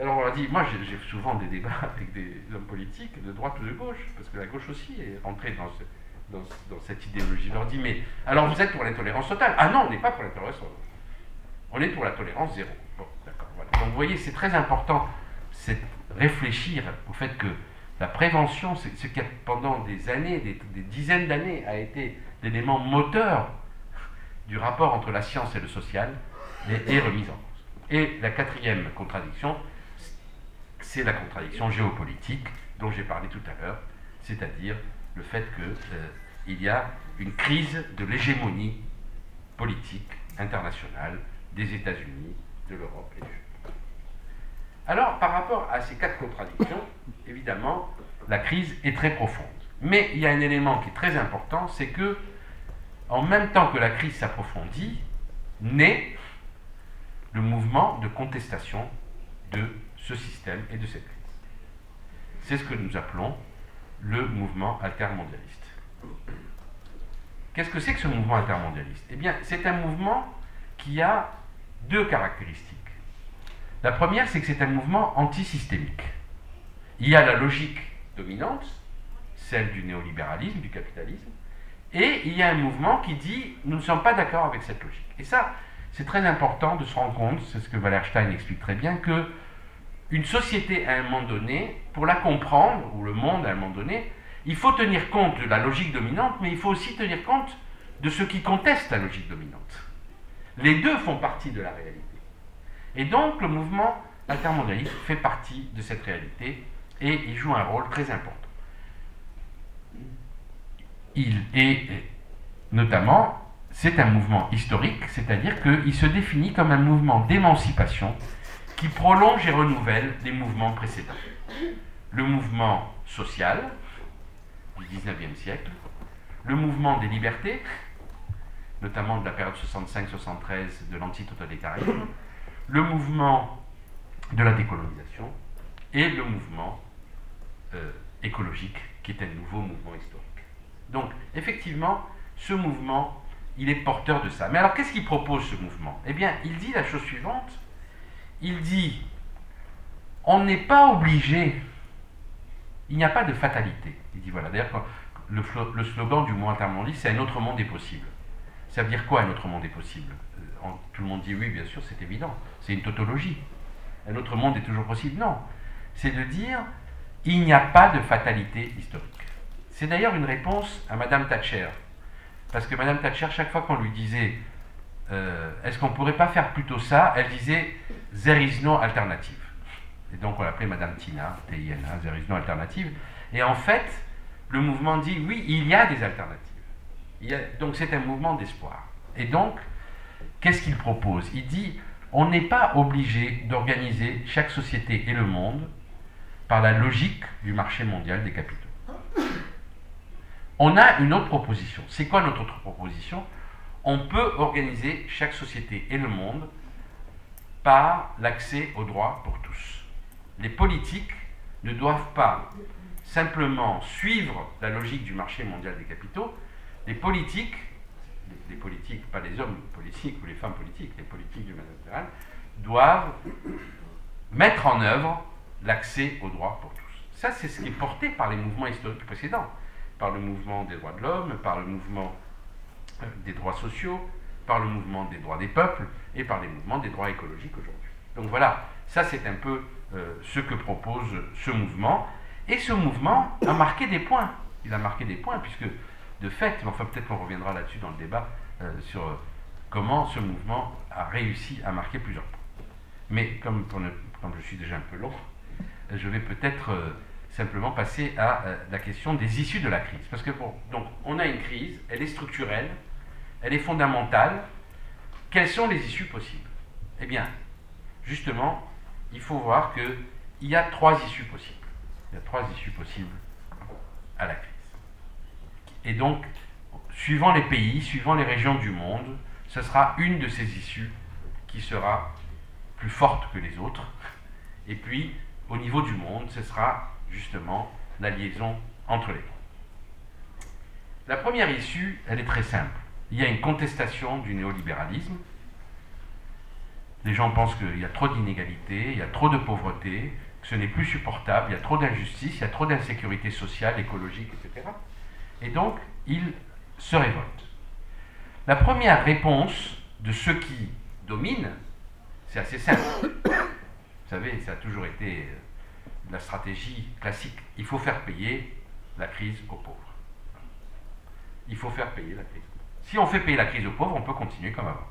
Alors on a dit, moi j'ai souvent des débats avec des hommes politiques de droite ou de gauche, parce que la gauche aussi est entrée dans, dans, cette idéologie. Je leur dis, mais alors vous êtes pour l'intolérance totale? Ah non, on n'est pas pour l'intolérance totale. On est pour la tolérance zéro. Bon, d'accord, voilà. Donc vous voyez, c'est très important, c'est réfléchir au fait que la prévention, ce qui pendant des années, des, dizaines d'années, a été l'élément moteur du rapport entre la science et le social, est, est remise en cause. Et la quatrième contradiction, c'est la contradiction géopolitique dont j'ai parlé tout à l'heure, c'est-à-dire le fait qu'il euh, y a une crise de l'hégémonie politique internationale des États-Unis, de l'Europe et du Japon. Alors, par rapport à ces quatre contradictions, évidemment, la crise est très profonde. Mais il y a un élément qui est très important, c'est que, en même temps que la crise s'approfondit, naît le mouvement de contestation de ce système et de cette crise. C'est ce que nous appelons le mouvement altermondialiste. Qu'est-ce que c'est que ce mouvement altermondialiste? Eh bien, c'est un mouvement qui a deux caractéristiques. La première, c'est que c'est un mouvement antisystémique. Il y a la logique dominante, celle du néolibéralisme, du capitalisme, et il y a un mouvement qui dit nous ne sommes pas d'accord avec cette logique. Et ça, c'est très important de se rendre compte, c'est ce que Wallerstein explique très bien, que une société à un moment donné, pour la comprendre, ou le monde à un moment donné, il faut tenir compte de la logique dominante, mais il faut aussi tenir compte de ceux qui contestent la logique dominante. Les deux font partie de la réalité. Et donc le mouvement intermondialiste fait partie de cette réalité et il joue un rôle très important. il est notamment, c'est un mouvement historique, c'est-à-dire qu'il se définit comme un mouvement d'émancipation qui prolonge et renouvelle les mouvements précédents. Le mouvement social du 19e siècle, le mouvement des libertés, notamment de la période 65-73 de l'antitotalitarisme, le mouvement de la décolonisation et le mouvement euh, écologique, qui est un nouveau mouvement historique. Donc, effectivement, ce mouvement, il est porteur de ça. Mais alors, qu'est-ce qu'il propose, ce mouvement? Eh bien, il dit la chose suivante. Il dit, on n'est pas obligé, il n'y a pas de fatalité. Il dit, voilà, d'ailleurs, le, slogan du mouvement intermondialiste, c'est un autre monde est possible. Ça veut dire quoi, un autre monde est possible? Tout le monde dit oui, bien sûr, c'est évident. C'est une tautologie. Un autre monde est toujours possible. Non. C'est de dire, il n'y a pas de fatalité historique. C'est d'ailleurs une réponse à Madame Thatcher. Parce que Madame Thatcher, chaque fois qu'on lui disait euh, est-ce qu'on ne pourrait pas faire plutôt ça Elle disait There is no alternative. Et donc on l'appelait Madame Tina, T-I-N-A, There is no alternative. Et en fait, le mouvement dit oui, il y a des alternatives. donc c'est un mouvement d'espoir. Et donc, qu'est-ce qu'il propose? Il dit on n'est pas obligé d'organiser chaque société et le monde par la logique du marché mondial des capitaux. On a une autre proposition. C'est quoi notre autre proposition? On peut organiser chaque société et le monde par l'accès aux droits pour tous. Les politiques ne doivent pas simplement suivre la logique du marché mondial des capitaux. Les politiques, les politiques, pas les hommes politiques ou les femmes politiques, les politiques du général, doivent mettre en œuvre l'accès aux droits pour tous. Ça, c'est ce qui est porté par les mouvements historiques précédents par le mouvement des droits de l'homme, par le mouvement euh, des droits sociaux, par le mouvement des droits des peuples et par les mouvements des droits écologiques aujourd'hui. Donc voilà, ça c'est un peu euh, ce que propose ce mouvement. Et ce mouvement a marqué des points. Il a marqué des points puisque de fait, mais enfin peut-être qu'on reviendra là-dessus dans le débat euh, sur comment ce mouvement a réussi à marquer plusieurs points. Mais comme, je suis déjà un peu long, je vais peut-être simplement passer à euh, la question des issues de la crise. Parce que donc, on a une crise, elle est structurelle, elle est fondamentale. Quelles sont les issues possibles? Eh bien, justement, il faut voir qu'il y a trois issues possibles. Il y a trois issues possibles à la crise. Et donc, suivant les pays, suivant les régions du monde, ce sera une de ces issues qui sera plus forte que les autres. Et puis, au niveau du monde, ce sera justement la liaison entre les deux. La première issue, elle est très simple. Il y a une contestation du néolibéralisme. Les gens pensent qu'il y a trop d'inégalités, il y a trop de pauvreté, que ce n'est plus supportable, il y a trop d'injustice, il y a trop d'insécurité sociale, écologique, etc. Et donc, ils se révoltent. La première réponse de ceux qui dominent, c'est assez simple. Vous savez, ça a toujours été la stratégie classique. Il faut faire payer la crise aux pauvres. Il faut faire payer la crise. Si on fait payer la crise aux pauvres, on peut continuer comme avant.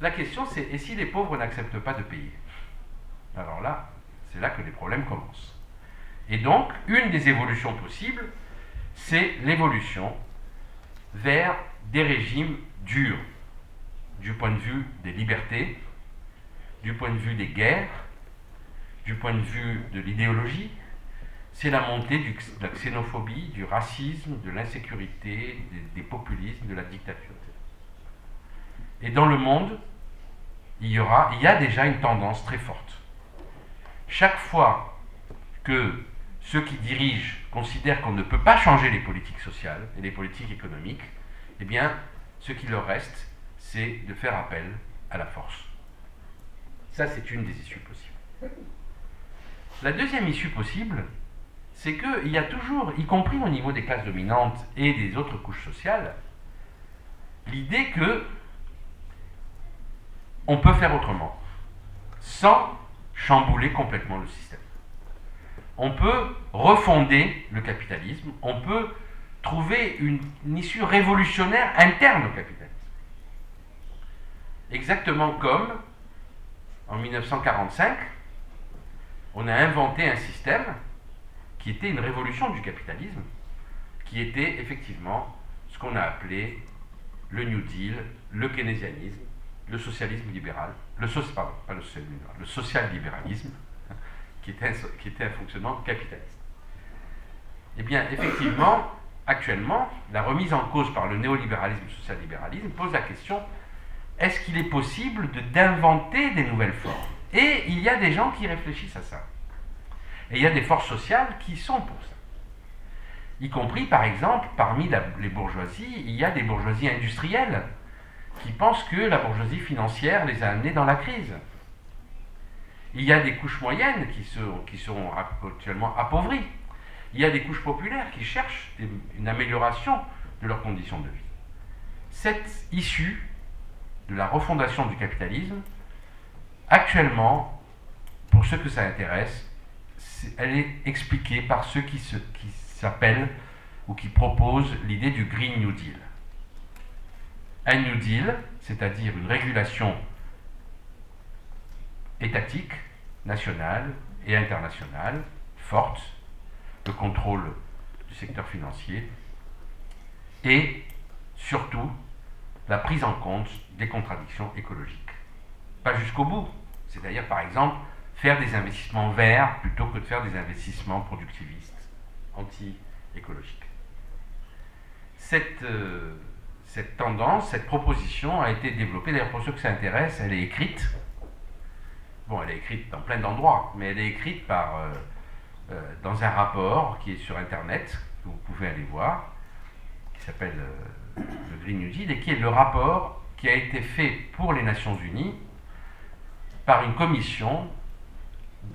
La question c'est, et si les pauvres n'acceptent pas de payer? Alors là, c'est là que les problèmes commencent. Et donc, une des évolutions possibles, c'est l'évolution vers des régimes durs, du point de vue des libertés, du point de vue des guerres, du point de vue de l'idéologie, c'est la montée de la xénophobie, du racisme, de l'insécurité, des, populismes, de la dictature. Et dans le monde, il y, aura, il y a déjà une tendance très forte. Chaque fois que ceux qui dirigent considèrent qu'on ne peut pas changer les politiques sociales et les politiques économiques, eh bien, ce qui leur reste, c'est de faire appel à la force. Ça, c'est une des issues possibles. La deuxième issue possible, c'est qu'il y a toujours, y compris au niveau des classes dominantes et des autres couches sociales, l'idée que on peut faire autrement, sans chambouler complètement le système. On peut refonder le capitalisme, on peut trouver une, issue révolutionnaire interne au capitalisme. Exactement comme en 1945, on a inventé un système qui était une révolution du capitalisme, qui était effectivement ce qu'on a appelé le New Deal, le keynésianisme, le socialisme libéral, le, pardon, pas le socialisme libéral, le social-libéralisme, qui était, un fonctionnement capitaliste. Eh bien, effectivement, actuellement, la remise en cause par le néolibéralisme, social-libéralisme, pose la question est-ce qu'il est possible d'inventer des nouvelles formes? Et il y a des gens qui réfléchissent à ça. Et il y a des forces sociales qui sont pour ça. Y compris, par exemple, parmi les bourgeoisies, il y a des bourgeoisies industrielles qui pensent que la bourgeoisie financière les a amenés dans la crise. Il y a des couches moyennes qui, sont, qui sont actuellement appauvries. Il y a des couches populaires qui cherchent une amélioration de leurs conditions de vie. Cette issue de la refondation du capitalisme, actuellement, pour ceux que ça intéresse, elle est expliquée par ceux qui s'appellent ou qui proposent l'idée du Green New Deal. Un New Deal, c'est-à-dire une régulation étatique, nationale et internationale, forte, le contrôle du secteur financier, et surtout la prise en compte des contradictions écologiques. Pas jusqu'au bout, c'est-à-dire par exemple faire des investissements verts plutôt que de faire des investissements productivistes, anti-écologiques. Cette, euh, cette tendance, cette proposition a été développée, d'ailleurs pour ceux que ça intéresse, elle est écrite. Bon, elle est écrite dans plein d'endroits, mais elle est écrite par, euh, euh, dans un rapport qui est sur Internet, que vous pouvez aller voir, qui s'appelle le Green New Deal, et qui est le rapport qui a été fait pour les Nations Unies par une commission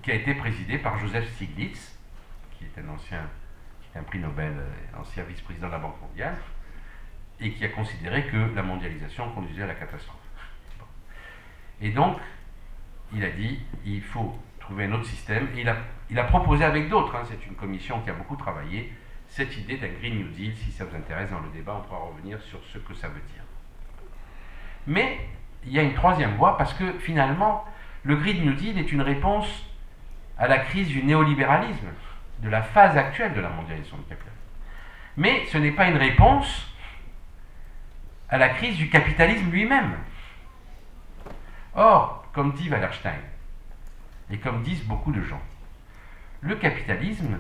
qui a été présidée par Joseph Stiglitz, qui est un ancien un prix Nobel, ancien vice-président de la Banque mondiale, et qui a considéré que la mondialisation conduisait à la catastrophe. Et donc, il a dit, il faut trouver un autre système, et il a, il a proposé avec d'autres, hein, c'est une commission qui a beaucoup travaillé, cette idée d'un Green New Deal. Si ça vous intéresse dans le débat, on pourra revenir sur ce que ça veut dire. Mais il y a une troisième voie parce que finalement, le Green New Deal est une réponse à la crise du néolibéralisme, de la phase actuelle de la mondialisation du capital. Mais ce n'est pas une réponse à la crise du capitalisme lui-même. Or, comme dit Wallerstein, et comme disent beaucoup de gens, le capitalisme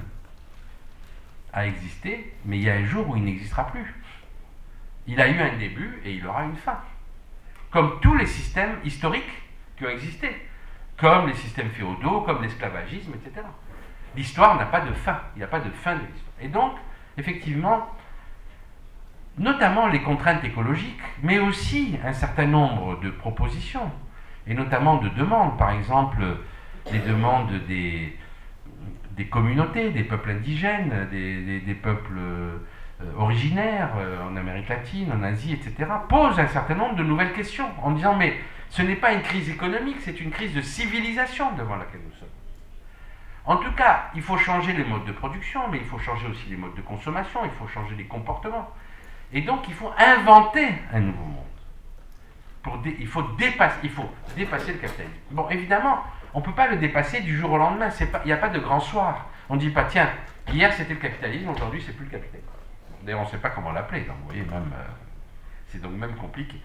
a existé, mais il y a un jour où il n'existera plus. Il a eu un début et il aura une fin. Comme tous les systèmes historiques qui ont existé comme les systèmes féodaux, comme l'esclavagisme, etc. L'histoire n'a pas de fin, il n'y a pas de fin de l'histoire. Et donc, effectivement, notamment les contraintes écologiques, mais aussi un certain nombre de propositions, et notamment de demandes, par exemple les demandes des, des communautés, des peuples indigènes, des, peuples euh, originaires euh, en Amérique latine, en Asie, etc., posent un certain nombre de nouvelles questions en disant mais ce n'est pas une crise économique, c'est une crise de civilisation devant laquelle nous sommes. En tout cas, il faut changer les modes de production, mais il faut changer aussi les modes de consommation, il faut changer les comportements. Et donc, il faut inventer un nouveau monde. Il, faut dépasser, le capitalisme. Bon, évidemment, on ne peut pas le dépasser du jour au lendemain. Il n'y a pas de grand soir. On ne dit pas, tiens, hier c'était le capitalisme, aujourd'hui c'est plus le capitalisme. D'ailleurs, on ne sait pas comment l'appeler. vous voyez, euh, c'est donc même compliqué.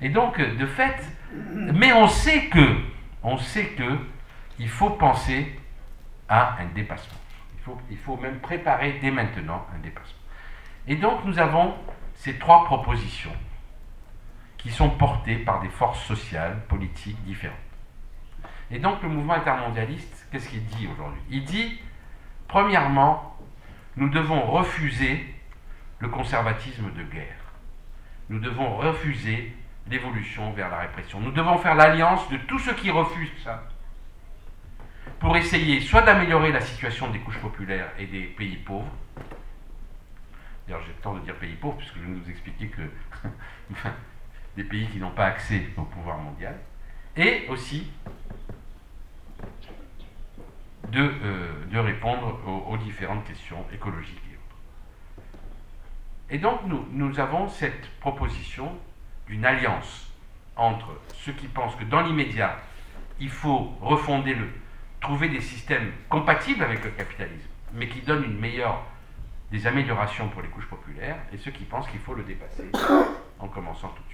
Et donc, de fait, mais on sait que, on sait que, il faut penser à un dépassement. Il faut même préparer dès maintenant un dépassement. Et donc, nous avons ces trois propositions qui sont portées par des forces sociales, politiques différentes. Et donc, le mouvement intermondialiste, qu'est-ce qu'il dit aujourd'hui? Il dit, premièrement, nous devons refuser le conservatisme de guerre. Nous devons refuser l'évolution vers la répression. Nous devons faire l'alliance de tous ceux qui refusent ça pour essayer soit d'améliorer la situation des couches populaires et des pays pauvres. D'ailleurs, j'ai le temps de dire pays pauvres, puisque je vais vous expliquer que des pays qui n'ont pas accès au pouvoir mondial, et aussi de, euh, répondre aux, aux, différentes questions écologiques et autres. Et donc, nous, nous avons cette proposition d'une alliance entre ceux qui pensent que dans l'immédiat, il faut refonder le, trouver des systèmes compatibles avec le capitalisme, mais qui donnent une meilleure des améliorations pour les couches populaires et ceux qui pensent qu'il faut le dépasser en commençant tout de suite.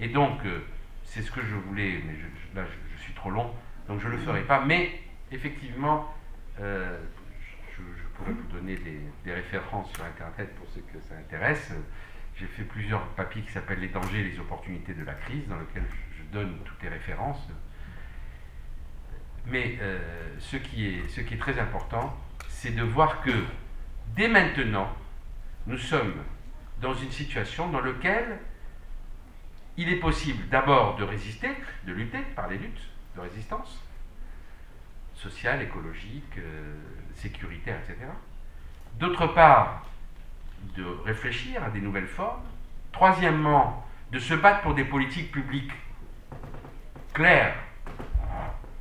Et donc, euh, c'est ce que je voulais, mais là je, suis trop long, donc je ne le ferai pas. Mais effectivement, euh, je, pourrais vous donner des, références sur Internet pour ceux que ça intéresse. J'ai fait plusieurs papiers qui s'appellent Les dangers et les opportunités de la crise, dans lesquels je, donne toutes les références. Mais euh, ce, qui est, ce qui est très important, c'est de voir que dès maintenant, nous sommes dans une situation dans laquelle il est possible d'abord de résister, de lutter par les luttes de résistance, sociale, écologique, euh, sécuritaire, etc. D'autre part, de réfléchir à des nouvelles formes. Troisièmement, de se battre pour des politiques publiques claires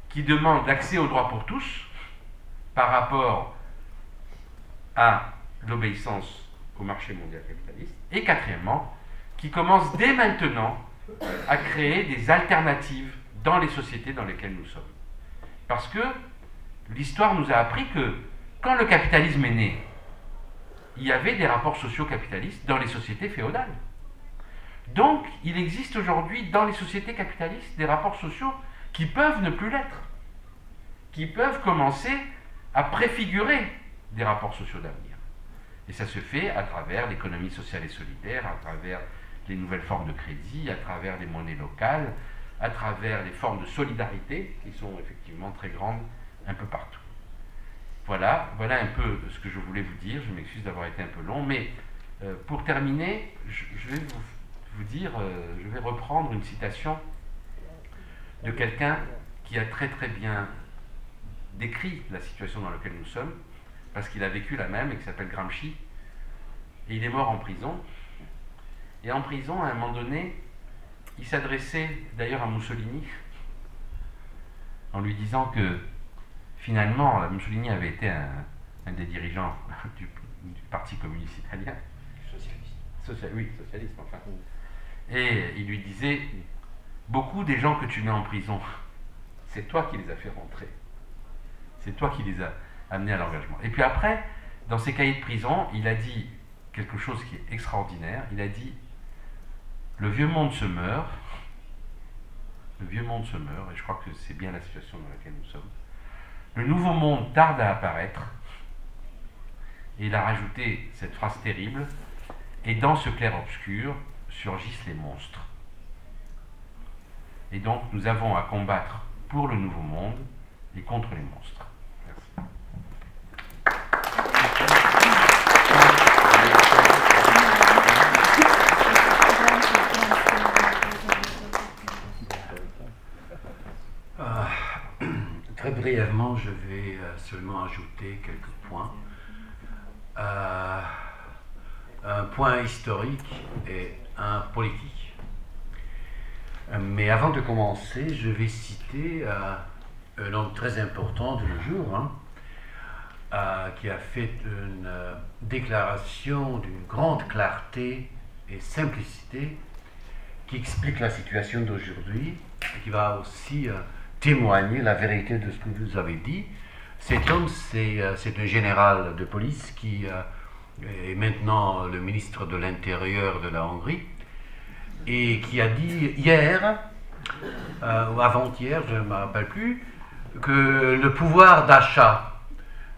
qui demandent l'accès aux droits pour tous par rapport à l'obéissance au marché mondial capitaliste. Et quatrièmement, qui commence dès maintenant à créer des alternatives dans les sociétés dans lesquelles nous sommes. Parce que l'histoire nous a appris que quand le capitalisme est né, il y avait des rapports sociaux capitalistes dans les sociétés féodales. Donc, il existe aujourd'hui dans les sociétés capitalistes des rapports sociaux qui peuvent ne plus l'être, qui peuvent commencer à préfigurer des rapports sociaux d'avenir. Et ça se fait à travers l'économie sociale et solidaire, à travers les nouvelles formes de crédit, à travers les monnaies locales, à travers les formes de solidarité qui sont effectivement très grandes un peu partout. Voilà, voilà un peu ce que je voulais vous dire. Je m'excuse d'avoir été un peu long, mais euh, pour terminer, je, vais vous, dire, euh, je vais reprendre une citation de quelqu'un qui a très très bien décrit la situation dans laquelle nous sommes, parce qu'il a vécu la même et qui s'appelle Gramsci. Et il est mort en prison. Et en prison, à un moment donné, il s'adressait d'ailleurs à Mussolini en lui disant que finalement, Mussolini avait été un, des dirigeants du, Parti communiste italien. Socialiste. oui, socialiste, enfin. Et il lui disait Beaucoup des gens que tu mets en prison, c'est toi qui les as fait rentrer. C'est toi qui les as amenés à l'engagement. Et puis après, dans ses cahiers de prison, il a dit quelque chose qui est extraordinaire. Il a dit Le vieux monde se meurt. Le vieux monde se meurt, et je crois que c'est bien la situation dans laquelle nous sommes. Le nouveau monde tarde à apparaître. Et il a rajouté cette phrase terrible. Et dans ce clair-obscur surgissent les monstres. Et donc nous avons à combattre pour le nouveau monde et contre les monstres. Je vais euh, seulement ajouter quelques points. Euh, un point historique et un politique. Euh, mais avant de commencer, je vais citer un homme très important de nos jours, hein, qui a fait une déclaration d'une grande clarté et simplicité qui explique la situation d'aujourd'hui et qui va aussi témoigner la vérité de ce que vous avez dit. Cet homme, c'est euh, un général de police qui euh, est maintenant le ministre de l'Intérieur de la Hongrie et qui a dit hier, euh, ou avant-hier, je ne me rappelle plus, que le pouvoir d'achat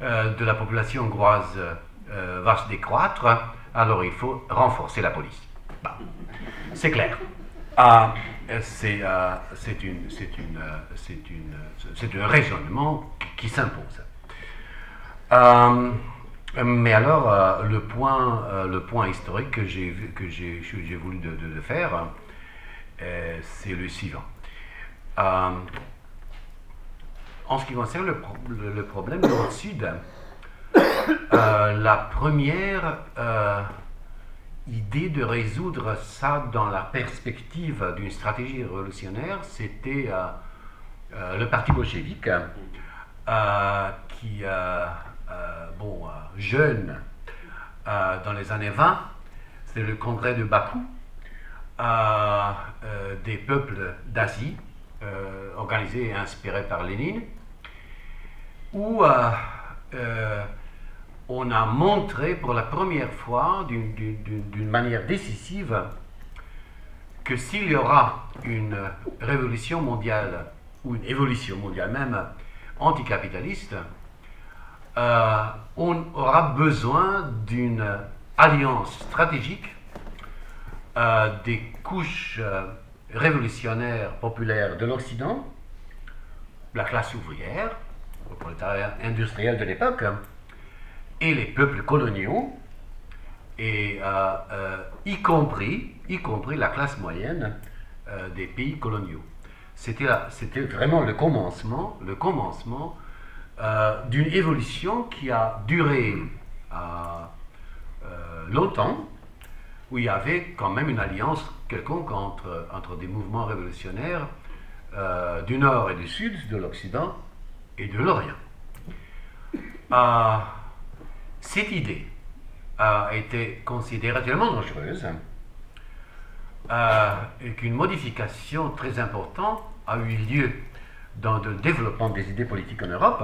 de la population hongroise va se décroître, alors il faut renforcer la police. C'est clair. C'est euh, une, une, un raisonnement qui, s'impose. Euh, mais alors, euh, le, point, le point historique que j'ai voulu de, faire, c'est le suivant. en ce qui concerne le, le problème nord-sud, la première idée de résoudre ça dans la perspective d'une stratégie révolutionnaire, c'était euh, euh, le parti bolchevique, euh, qui, bon, jeune, dans les années 20, c'est le congrès de Bakou, des peuples d'Asie, organisé et inspiré par Lénine, où on a montré pour la première fois, d'une manière décisive, que s'il y aura une révolution mondiale, ou une évolution mondiale même, anticapitaliste, euh, on aura besoin d'une alliance stratégique euh, des couches euh, révolutionnaires populaires de l'Occident, la classe ouvrière, le prolétariat industriel de l'époque, et les peuples coloniaux, et y compris, y compris la classe moyenne des pays coloniaux. C'était vraiment le commencement, le commencement euh, d'une évolution qui a duré euh, euh, longtemps, où il y avait quand même une alliance quelconque entre, entre des mouvements révolutionnaires du Nord et du Sud, de l'Occident et de l'Orient. Cette idée a été considérée tellement dangereuse et qu'une modification très importante a eu lieu dans le développement des idées politiques en Europe.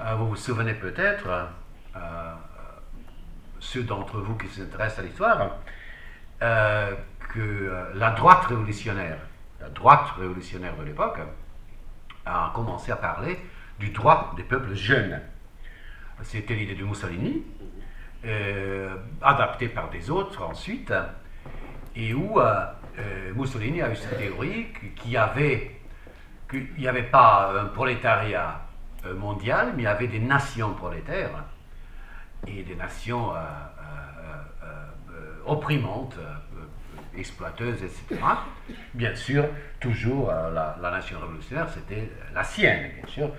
Euh, vous vous souvenez peut-être, euh, ceux d'entre vous qui s'intéressent à l'histoire, euh, que la droite révolutionnaire, la droite révolutionnaire de l'époque, a commencé à parler du droit des peuples jeunes. C'était l'idée de Mussolini, adaptée par des autres ensuite, et où Mussolini a eu cette théorie qu'il n'y avait pas un prolétariat euh, mondial, mais il y avait des nations prolétaires et des nations euh, euh, opprimantes, exploiteuses, etc. Bien sûr, toujours la, nation révolutionnaire, c'était la sienne, bien sûr,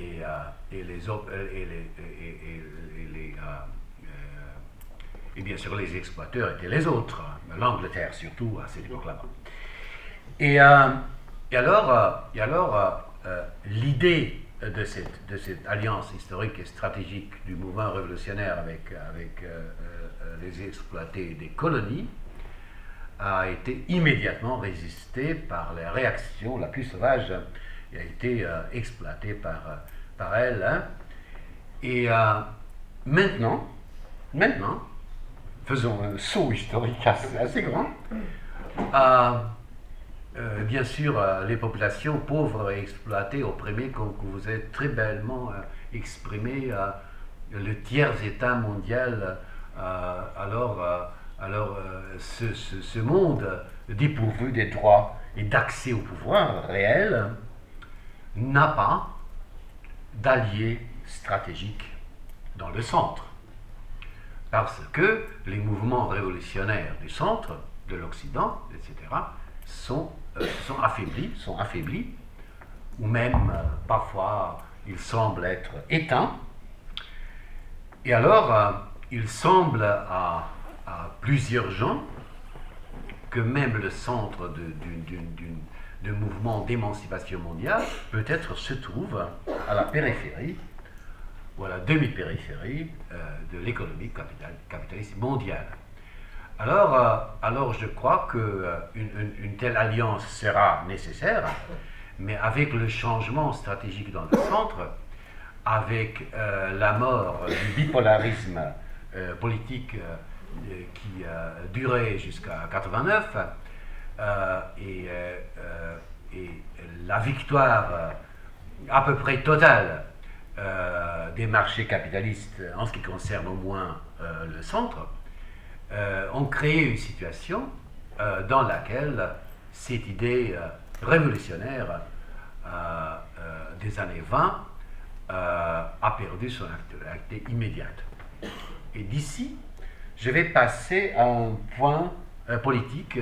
et, et les, et, bien sûr les exploiteurs étaient les autres, l'Angleterre surtout à cette époque-là. Et alors, euh, et alors euh, euh, l'idée de cette, de cette, alliance historique et stratégique du mouvement révolutionnaire avec, avec les exploités des colonies a été immédiatement résistée par les réactions la plus sauvage et a été exploitée par, par elle. Hein. Et maintenant, maintenant, faisons un saut historique assez, grand. Euh, bien sûr, euh, les populations pauvres et exploitées, opprimées, comme vous avez très bellement euh, exprimé, le tiers-État mondial, alors, alors ce, monde dépourvu des droits et d'accès au pouvoir réel n'a pas d'alliés stratégiques dans le centre. Parce que les mouvements révolutionnaires du centre, de l'Occident, etc., sont euh, sont affaiblis, sont affaiblis, ou même euh, parfois ils semblent être éteints. Et alors, euh, il semble à, plusieurs gens que même le centre de, mouvement d'émancipation mondiale peut-être se trouve à la périphérie ou à la demi-périphérie de l'économie capitaliste mondiale. Alors, euh, je crois qu'une euh, telle alliance sera nécessaire, mais avec le changement stratégique dans le centre, avec euh, la mort du bipolarisme politique qui durait jusqu'à 89, et, et, la victoire à peu près totale des marchés capitalistes en ce qui concerne au moins le centre, euh, ont créé une situation euh, dans laquelle cette idée euh, révolutionnaire des années 20 a perdu son actualité immédiate. Et d'ici, je vais passer à un point politique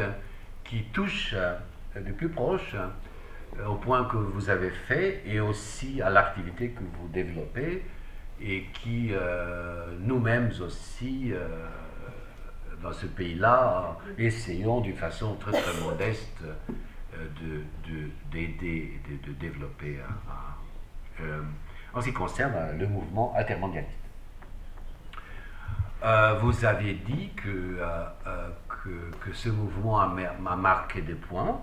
qui touche de plus proche au point que vous avez fait et aussi à l'activité que vous développez et qui nous-mêmes aussi dans ce pays-là, essayons d'une façon très très modeste euh, d'aider, de, de, de, développer euh, en ce qui concerne le mouvement intermondialiste. Euh, vous aviez dit que, que, que, ce mouvement m'a marqué des points,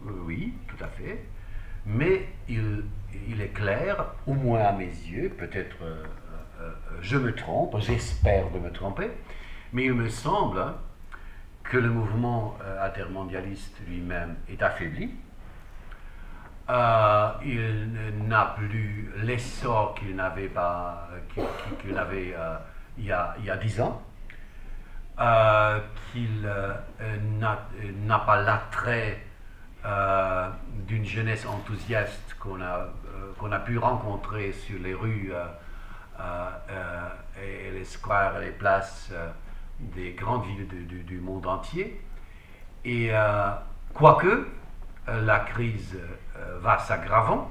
oui, tout à fait, mais il, est clair, au moins à mes yeux, peut-être je me trompe, j'espère de me tromper, mais il me semble que le mouvement intermondialiste lui-même est affaibli. il n'a plus l'essor qu'il n'avait pas qu'il, avait il, y a, il y a dix ans. qu'il n'a, pas l'attrait d'une jeunesse enthousiaste qu'on a, qu'on a pu rencontrer sur les rues euh, euh, et les squares et les places euh, des grandes villes du, monde entier. Et quoique la crise va s'aggravant,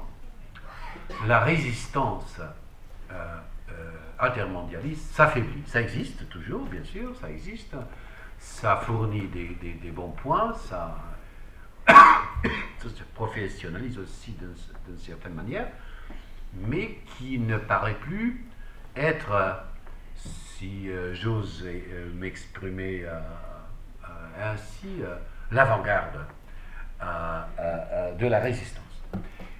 la résistance intermondialiste s'affaiblit. Ça existe toujours, bien sûr, ça existe. Ça fournit des, bons points, ça, se professionnalise aussi d'une certaine manière, mais qui ne paraît plus être, si euh, j'ose euh, m'exprimer euh, ainsi, l'avant-garde de la résistance.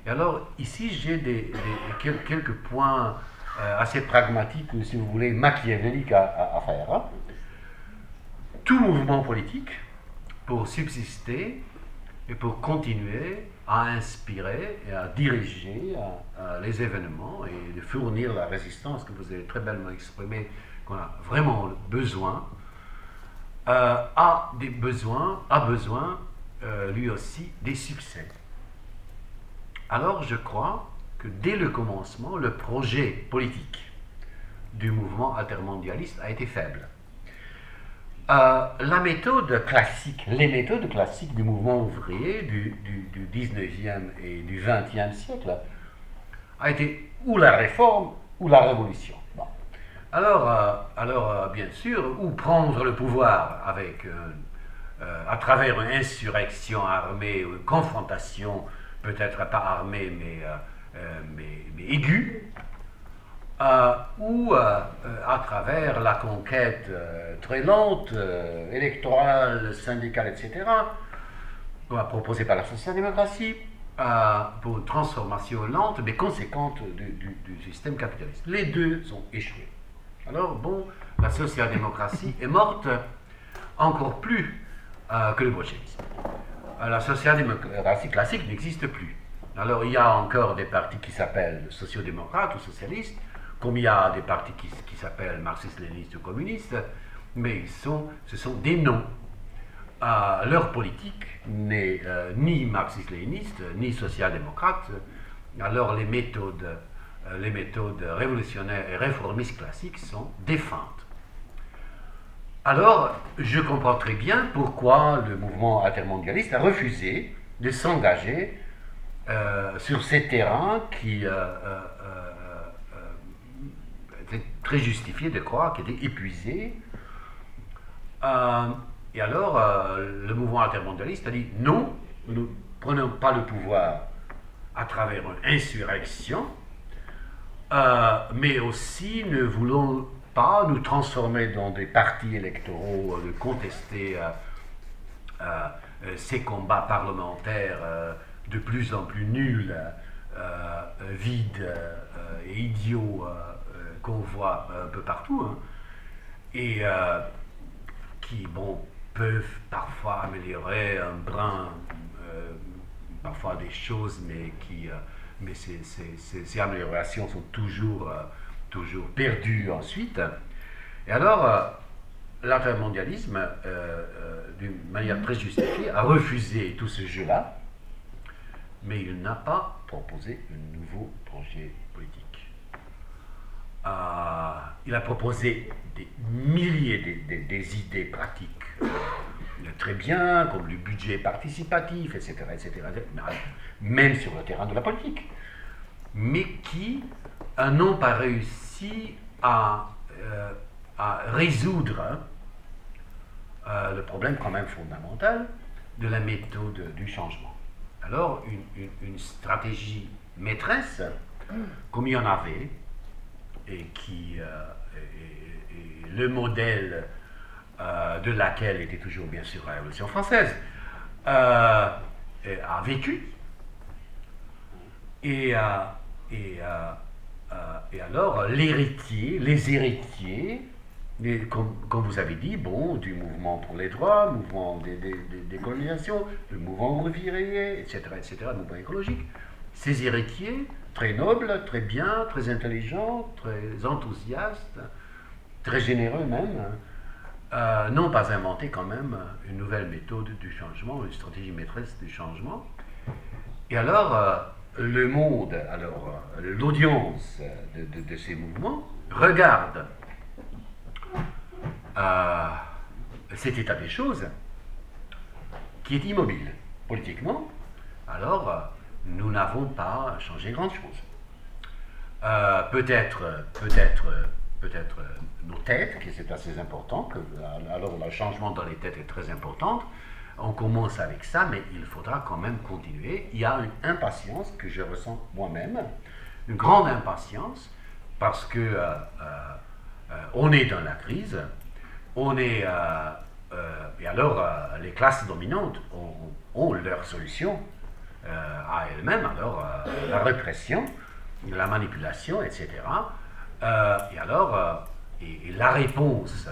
Et alors, ici, j'ai quelques points assez pragmatiques, si vous voulez, machiavéliques à, faire. Hein. Tout mouvement politique, pour subsister et pour continuer, à inspirer et à diriger les événements et de fournir la résistance que vous avez très bellement exprimée, qu'on a vraiment besoin, euh, a des besoins, a besoin euh, lui aussi des succès. Alors je crois que dès le commencement, le projet politique du mouvement altermondialiste a été faible. Euh, la méthode classique, les méthodes classiques du mouvement ouvrier du, du, 19e et du 20e siècle a été ou la réforme ou la révolution. Alors, euh, alors euh, bien sûr, ou prendre le pouvoir avec, à travers une insurrection armée, une confrontation, peut-être pas armée, mais, mais, mais aiguë, euh, ou euh, à travers la conquête euh, très lente, électorale, syndicale, etc., proposée par la social-démocratie, pour une transformation lente mais conséquente du, système capitaliste. Les deux ont échoué. Alors, bon, la social-démocratie est morte encore plus que le bolchevisme. La social-démocratie classique n'existe plus. Alors, il y a encore des partis qui s'appellent sociodémocrates ou socialistes, comme il y a des partis qui, s'appellent marxistes-léninistes ou communistes, mais ce sont des noms. leur politique n'est euh, ni marxiste-léniniste, ni social-démocrate. Alors les méthodes, euh, les méthodes révolutionnaires et réformistes classiques sont défuntes. Alors, je comprends très bien pourquoi le mouvement intermondialiste a refusé de s'engager euh, sur ces terrains qui c'est très justifié de croire qu'il était épuisé. Euh, et alors, euh, le mouvement intermondialiste a dit non, nous ne prenons pas le pouvoir à travers une insurrection, euh, mais aussi ne voulons pas nous transformer dans des partis électoraux, de contester ces combats parlementaires de plus en plus nuls, vides et idiots qu'on voit un peu partout, hein, et euh, qui, bon, peuvent parfois améliorer un brin, euh, parfois des choses, mais qui, euh, mais ces, ces, améliorations sont toujours, toujours perdues ensuite. Et alors, l'intermondialisme, d'une manière très justifiée, a refusé tout ce jeu-là, mais il n'a pas proposé un nouveau projet politique il a proposé des milliers idées pratiques euh, très bien, comme le budget participatif, etc., etc., même sur le terrain de la politique, mais qui n'ont pas réussi à, euh, résoudre euh, le problème quand même fondamental de la méthode du changement. Alors, une, une stratégie maîtresse, comme il y en avait, et qui euh, le modèle euh, de laquelle était toujours bien sûr la Révolution française, euh, a vécu. Et, et et alors, l'héritier, les héritiers, comme, vous avez dit, bon, du mouvement pour les droits, mouvement des, des, des, le mouvement ouvrier, etc., etc., le mouvement écologique, ces héritiers, très nobles, très bien, très intelligents, très enthousiastes, très généreux même, euh, n'ont pas inventé quand même une nouvelle méthode du changement, une stratégie maîtresse du changement. Et alors, euh, le monde, alors euh, l'audience de, ces mouvements regarde cet état des choses qui est immobile politiquement. Alors, nous n'avons pas changé grand-chose. peut-être, peut-être, peut-être nos têtes, qui c'est assez important, que, alors le changement dans les têtes est très important. On commence avec ça, mais il faudra quand même continuer. Il y a une impatience que je ressens moi-même, une grande impatience, parce que euh, euh, on est dans la crise, on est, euh, et alors les classes dominantes ont, ont leur solution à elles-mêmes, alors la répression, la manipulation, etc. et alors la réponse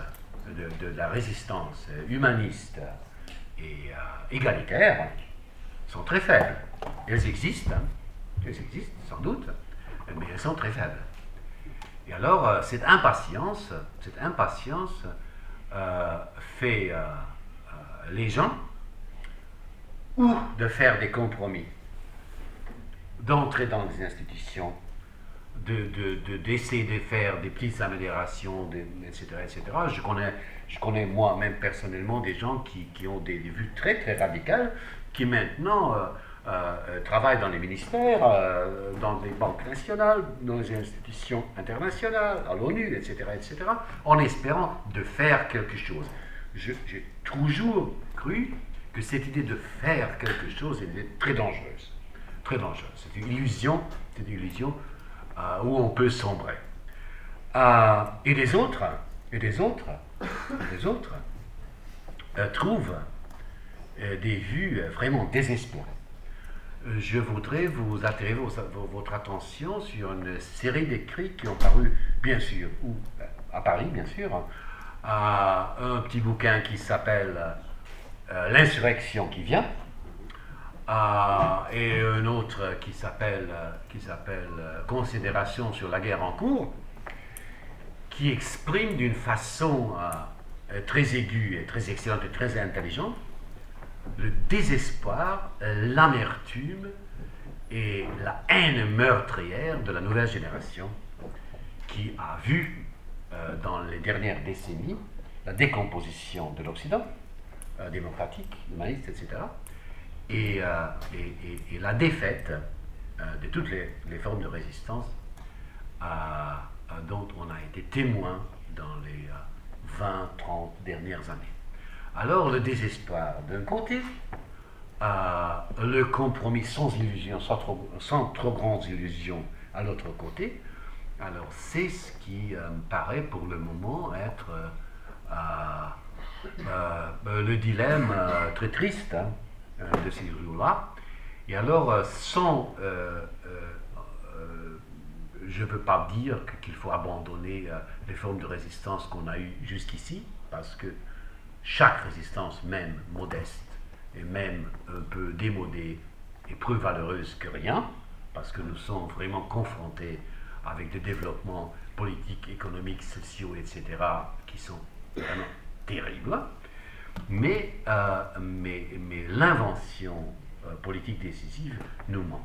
de, la résistance humaniste et euh, égalitaire sont très faibles. Elles existent, hein. elles existent sans doute, mais elles sont très faibles. Et alors, euh, cette impatience, cette impatience euh, fait les gens ou de faire des compromis, d'entrer dans les institutions d'essayer de, de, de, faire des petites améliorations, etc., etc. Je connais, je connais moi-même personnellement des gens qui, qui, ont des, vues très très radicales, qui maintenant euh, euh, travaillent dans les ministères, euh, dans les banques nationales, dans les institutions internationales, à l'ONU, etc., etc., en espérant de faire quelque chose. J'ai toujours cru que cette idée de faire quelque chose était très dangereuse. Très dangereuse. C'est une illusion, une illusion euh, où on peut sombrer. Euh, et les autres, et les autres, les autres euh, trouvent des vues vraiment désespérées. Je voudrais vous attirer votre attention sur une série d'écrits qui ont paru, bien sûr, ou à Paris, bien sûr, un petit bouquin qui s'appelle L'insurrection qui vient, et un autre qui s'appelle s'appelle Considération sur la guerre en cours, qui exprime d'une façon euh, très aiguë et très excellente et très intelligente le désespoir, l'amertume et la haine meurtrière de la nouvelle génération qui a vu euh, dans les dernières décennies la décomposition de l'Occident, euh, démocratique, humaniste, etc., euh, et, la défaite de toutes les, formes de résistance dont on a été témoin dans les 20, euh, 30 dernières années. Alors le désespoir d'un côté, le compromis sans illusion, sans trop, grandes illusions à l'autre côté, alors c'est ce qui me paraît pour le moment être le dilemme très triste hein, euh, de ces jours-là. Et alors, euh, sans, euh, je ne veux pas dire qu'il faut abandonner les formes de résistance qu'on a eues jusqu'ici, parce que chaque résistance, même modeste et même un peu démodée, est plus valeureuse que rien, parce que nous sommes vraiment confrontés avec des développements politiques, économiques, sociaux, etc., qui sont vraiment terribles. Mais, euh, mais, mais l'invention euh, politique décisive nous manque.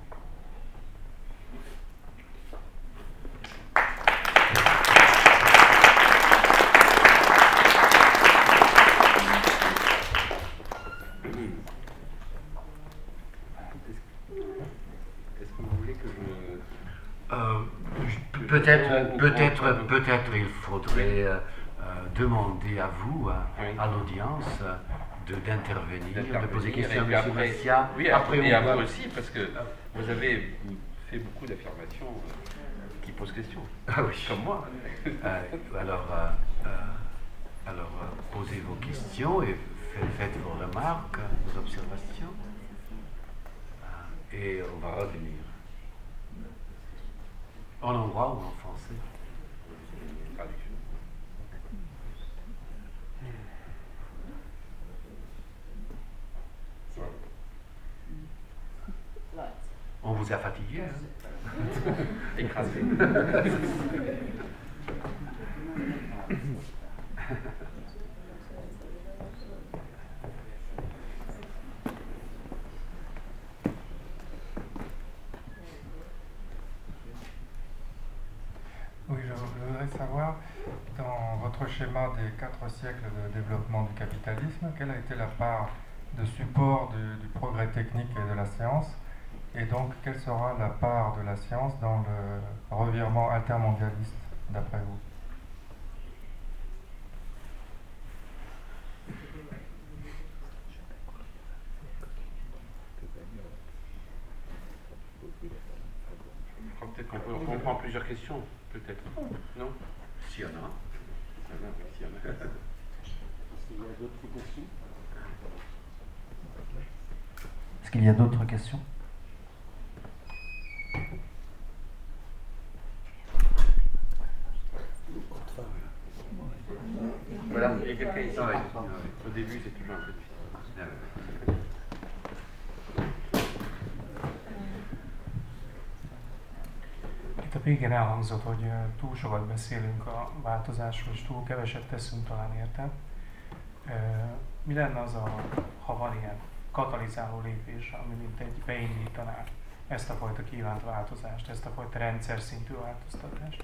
Est-ce que vous voulez que je... Euh, peut-être, peut-être, peut-être il faudrait demander à vous, à, l'audience, d'intervenir, de, poser des questions à M. Oui, après, et à vous aussi, parce que vous avez fait beaucoup d'affirmations euh, qui posent question. Ah oui. Comme moi. Euh, alors, euh, alors posez vos questions et faites vos remarques, vos observations. Et on va revenir. En hongrois ou en français? On vous a fatigué hein Écrasé. Oui, je, voudrais savoir, dans votre schéma des quatre siècles de développement du capitalisme, quelle a été la part de support du, progrès technique et de la science Et donc, quelle sera la part de la science dans le revirement intermondialiste, d'après vous? Peut-être qu'on peut, prend plusieurs questions peut-être. Non? S'il y en a. S'il y en a. y a d'autres questions? Est-ce qu'il y a d'autres questions? Voilà, a quelqu'un. Itt a végén elhangzott, hogy túl sokat beszélünk a változásról, és túl keveset teszünk talán érte. Mi lenne az, a, ha van ilyen katalizáló lépés, ami mint egy beindítaná ezt a fajta kívánt változást, ezt a fajta rendszer szintű változtatást?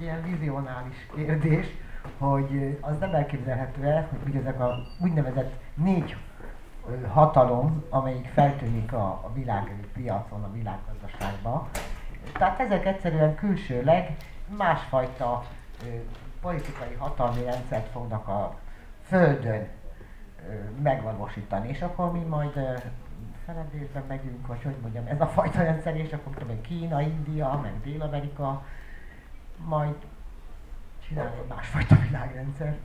Ilyen vizionális kérdés, hogy az nem elképzelhető el, hogy ezek a úgynevezett négy hatalom, amelyik feltűnik a, a piacon, a világgazdaságban. Tehát ezek egyszerűen külsőleg másfajta ö, politikai hatalmi rendszert fognak a Földön ö, megvalósítani, és akkor mi majd ö, feledésben megyünk, vagy hogy mondjam, ez a fajta rendszer, és akkor tudom, Kína, India, meg Dél-Amerika, majd csinálni egy másfajta világrendszer.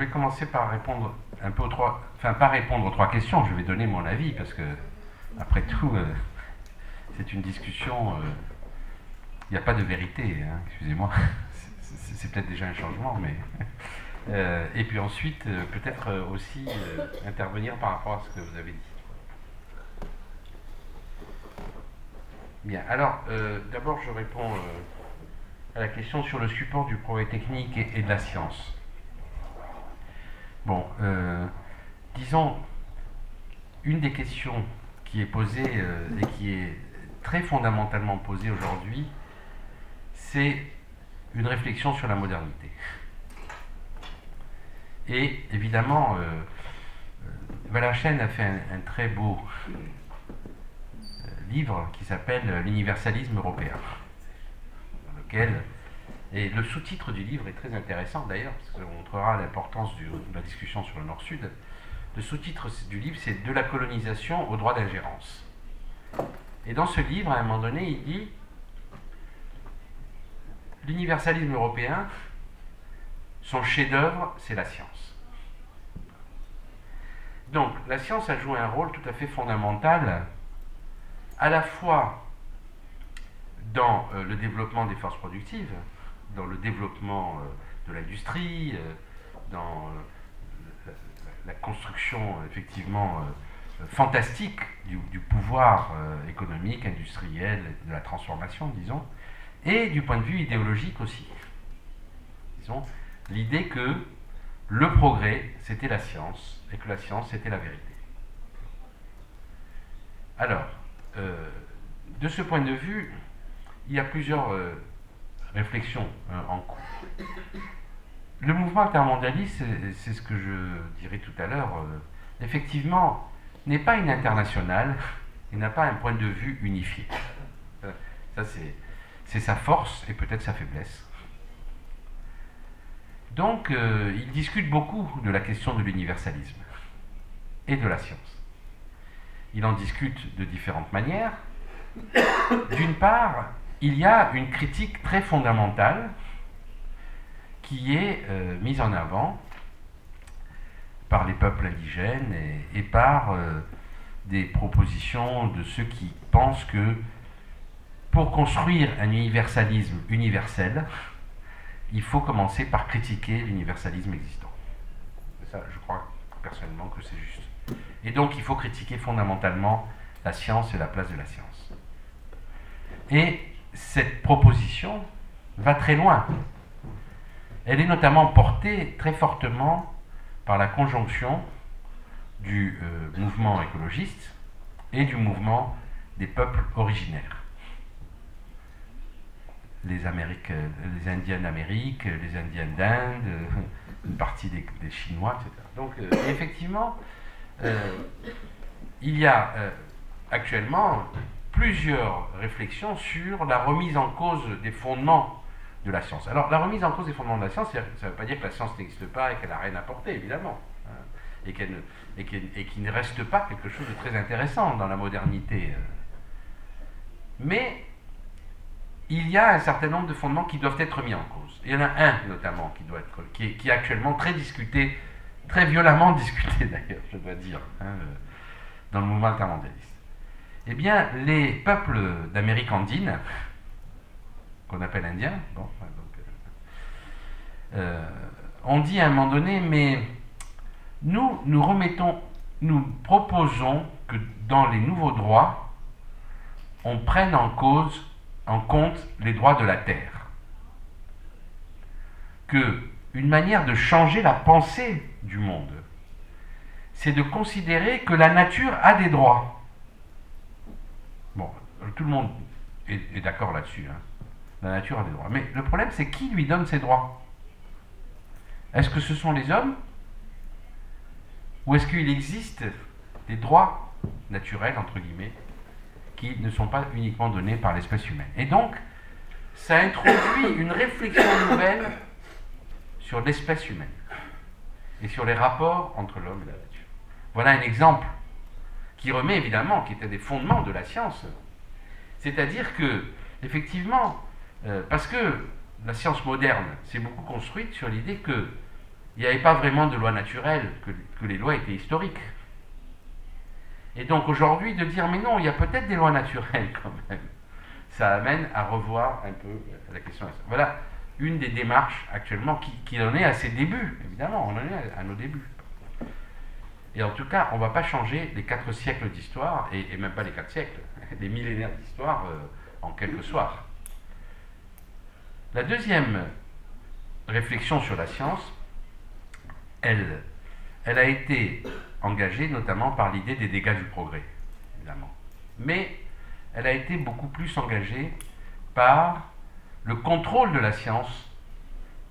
Vais commencer par répondre un peu aux trois, enfin pas répondre aux trois questions, je vais donner mon avis parce que après tout, euh, c'est une discussion, euh, il n'y a pas de vérité, hein, excusez-moi, c'est peut-être déjà un changement, mais euh, et puis ensuite peut-être aussi intervenir par rapport à ce que vous avez dit. Bien, alors d'abord je réponds à la question sur le support du progrès technique et de la science. Bon, euh, disons, une des questions qui est posée euh, et qui est très fondamentalement posée aujourd'hui, c'est une réflexion sur la modernité. Et évidemment, euh, Valachen a fait un, très beau livre qui s'appelle L'universalisme européen, dans lequel et le sous-titre du livre est très intéressant d'ailleurs, parce que montrera l'importance de la discussion sur le Nord-Sud. Le sous-titre du livre, c'est De la colonisation au droit d'ingérence. Et dans ce livre, à un moment donné, il dit L'universalisme européen, son chef-d'œuvre, c'est la science. Donc, la science a joué un rôle tout à fait fondamental, à la fois dans euh, le développement des forces productives, dans le développement euh, de l'industrie, euh, dans la, construction effectivement euh, fantastique du, pouvoir économique, industriel, de la transformation, disons, et du point de vue idéologique aussi. Disons, l'idée que le progrès, c'était la science, et que la science, c'était la vérité. Alors, euh, de ce point de vue, il y a plusieurs euh, réflexions euh, en cours. Le mouvement intermondialiste, c'est ce que je dirais tout à l'heure, effectivement, n'est pas une internationale, il n'a pas un point de vue unifié. Ça, c'est sa force et peut-être sa faiblesse. Donc, euh, il discute beaucoup de la question de l'universalisme et de la science. Il en discute de différentes manières. D'une part, il y a une critique très fondamentale qui est euh, mise en avant par les peuples indigènes et, par euh, des propositions de ceux qui pensent que pour construire un universalisme universel, il faut commencer par critiquer l'universalisme existant. Ça, je crois personnellement que c'est juste. Et donc, il faut critiquer fondamentalement la science et la place de la science. Et cette proposition va très loin. Elle est notamment portée très fortement par la conjonction du euh, mouvement écologiste et du mouvement des peuples originaires les, Amériques, les Indiens d'Amérique, les Indiens d'Inde, une partie des, Chinois, etc. Donc, euh, effectivement, euh, il y a euh, actuellement plusieurs réflexions sur la remise en cause des fondements de la science. Alors, la remise en cause des fondements de la science, ça ne veut pas dire que la science n'existe pas et qu'elle n'a rien apporté, évidemment, hein, et qu'il ne, ne reste pas quelque chose de très intéressant dans la modernité. Mais il y a un certain nombre de fondements qui doivent être mis en cause. Il y en a un notamment qui doit être, qui est, actuellement très discuté, très violemment discuté d'ailleurs, je dois dire, hein, euh, dans le mouvement intermondialiste. Eh bien, les peuples d'Amérique andine, qu'on appelle indiens, euh, euh, ont dit à un moment donné, mais nous, nous remettons, nous proposons que dans les nouveaux droits, on prenne en cause en compte les droits de la terre. Que une manière de changer la pensée du monde, c'est de considérer que la nature a des droits. Tout le monde est, d'accord là-dessus. Hein. La nature a des droits. Mais le problème, c'est qui lui donne ces droits? Est-ce que ce sont les hommes? Ou est-ce qu'il existe des droits naturels, entre guillemets, qui ne sont pas uniquement données par l'espèce humaine? Et donc, ça introduit une réflexion nouvelle sur l'espèce humaine et sur les rapports entre l'homme et la nature. Voilà un exemple qui remet évidemment, qui était des fondements de la science. C'est-à-dire que, effectivement, euh, parce que la science moderne s'est beaucoup construite sur l'idée qu'il n'y avait pas vraiment de loi naturelle, que les lois étaient historiques. Et donc aujourd'hui, de dire, mais non, il y a peut-être des lois naturelles quand même, ça amène à revoir un peu la question. Voilà une des démarches actuellement qui, en est à ses débuts, évidemment, on en est à, nos débuts. Et en tout cas, on ne va pas changer les quatre siècles d'histoire, et, même pas les quatre siècles, les millénaires d'histoire euh, en quelques soirs. La deuxième réflexion sur la science, elle, elle a été engagée notamment par l'idée des dégâts du progrès, évidemment. Mais elle a été beaucoup plus engagée par le contrôle de la science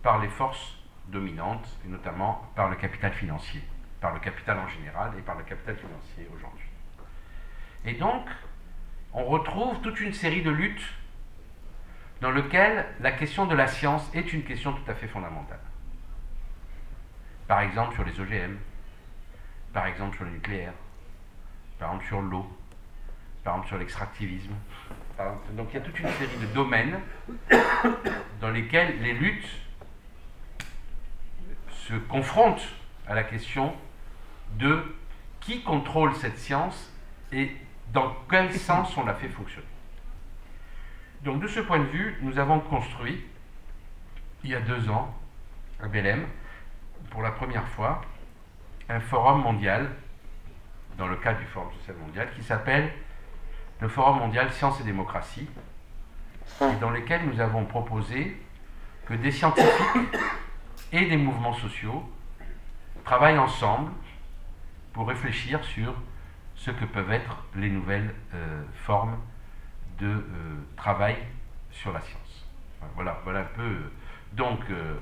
par les forces dominantes, et notamment par le capital financier, par le capital en général et par le capital financier aujourd'hui. Et donc, on retrouve toute une série de luttes dans lesquelles la question de la science est une question tout à fait fondamentale. Par exemple sur les OGM, par exemple sur le nucléaire, par exemple sur l'eau, par exemple sur l'extractivisme. Donc il y a toute une série de domaines dans lesquels les luttes se confrontent à la question de qui contrôle cette science et dans quel sens on la fait fonctionner. Donc de ce point de vue, nous avons construit, il y a deux ans, à Belém, pour la première fois, un forum mondial, dans le cadre du Forum social mondial, qui s'appelle le Forum mondial Sciences et démocratie, et dans lequel nous avons proposé que des scientifiques et des mouvements sociaux travaillent ensemble pour réfléchir sur ce que peuvent être les nouvelles euh, formes de euh, travail sur la science. Voilà, voilà un peu. Donc, euh,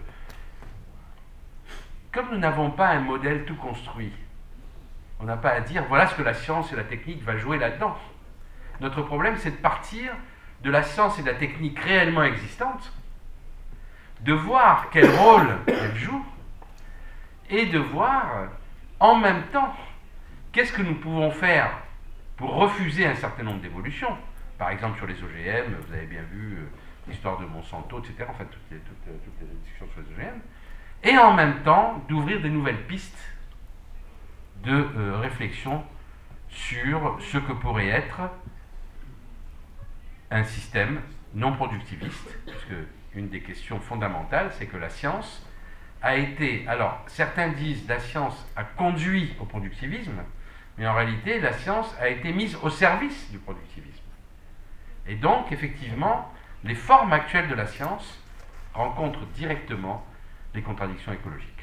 comme nous n'avons pas un modèle tout construit, on n'a pas à dire voilà ce que la science et la technique va jouer là-dedans. Notre problème, c'est de partir de la science et de la technique réellement existantes, de voir quel rôle elles jouent, et de voir en même temps qu'est-ce que nous pouvons faire pour refuser un certain nombre d'évolutions? Par exemple, sur les OGM, vous avez bien vu euh, l'histoire de Monsanto, etc., enfin toutes les, toutes, euh, toutes les discussions sur les OGM, et en même temps d'ouvrir des nouvelles pistes de euh, réflexion sur ce que pourrait être un système non productiviste, puisque une des questions fondamentales, c'est que la science a été, alors certains disent la science a conduit au productivisme, mais en réalité la science a été mise au service du productivisme. Et donc effectivement, les formes actuelles de la science rencontrent directement les contradictions écologiques.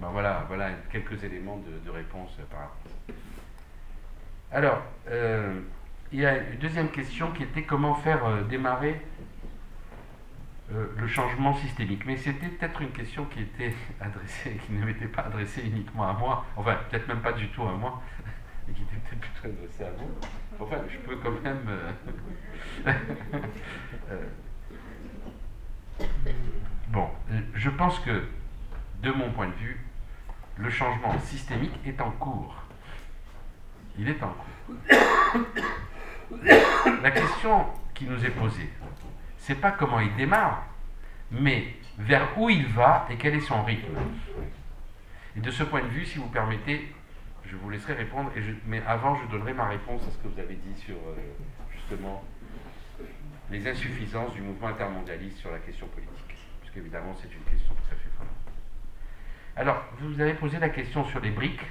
Ben voilà, voilà quelques éléments de, réponse par rapport. Alors, euh, il y a une deuxième question qui était comment faire euh, démarrer euh, le changement systémique. Mais c'était peut-être une question qui était adressée, qui ne m'était pas adressée uniquement à moi, enfin peut-être même pas du tout à moi, était peut-être plutôt adressée à vous. Enfin, je peux quand même. euh, euh, bon, je pense que, de mon point de vue, le changement systémique est en cours. Il est en cours. La question qui nous est posée, c'est pas comment il démarre, mais vers où il va et quel est son rythme. Et de ce point de vue, si vous permettez, je vous laisserai répondre, mais avant, je donnerai ma réponse à ce que vous avez dit sur euh, justement les insuffisances du mouvement intermondialiste sur la question politique, parce qu'évidemment, c'est une question tout à fait fondamentale. Alors, vous avez posé la question sur les briques.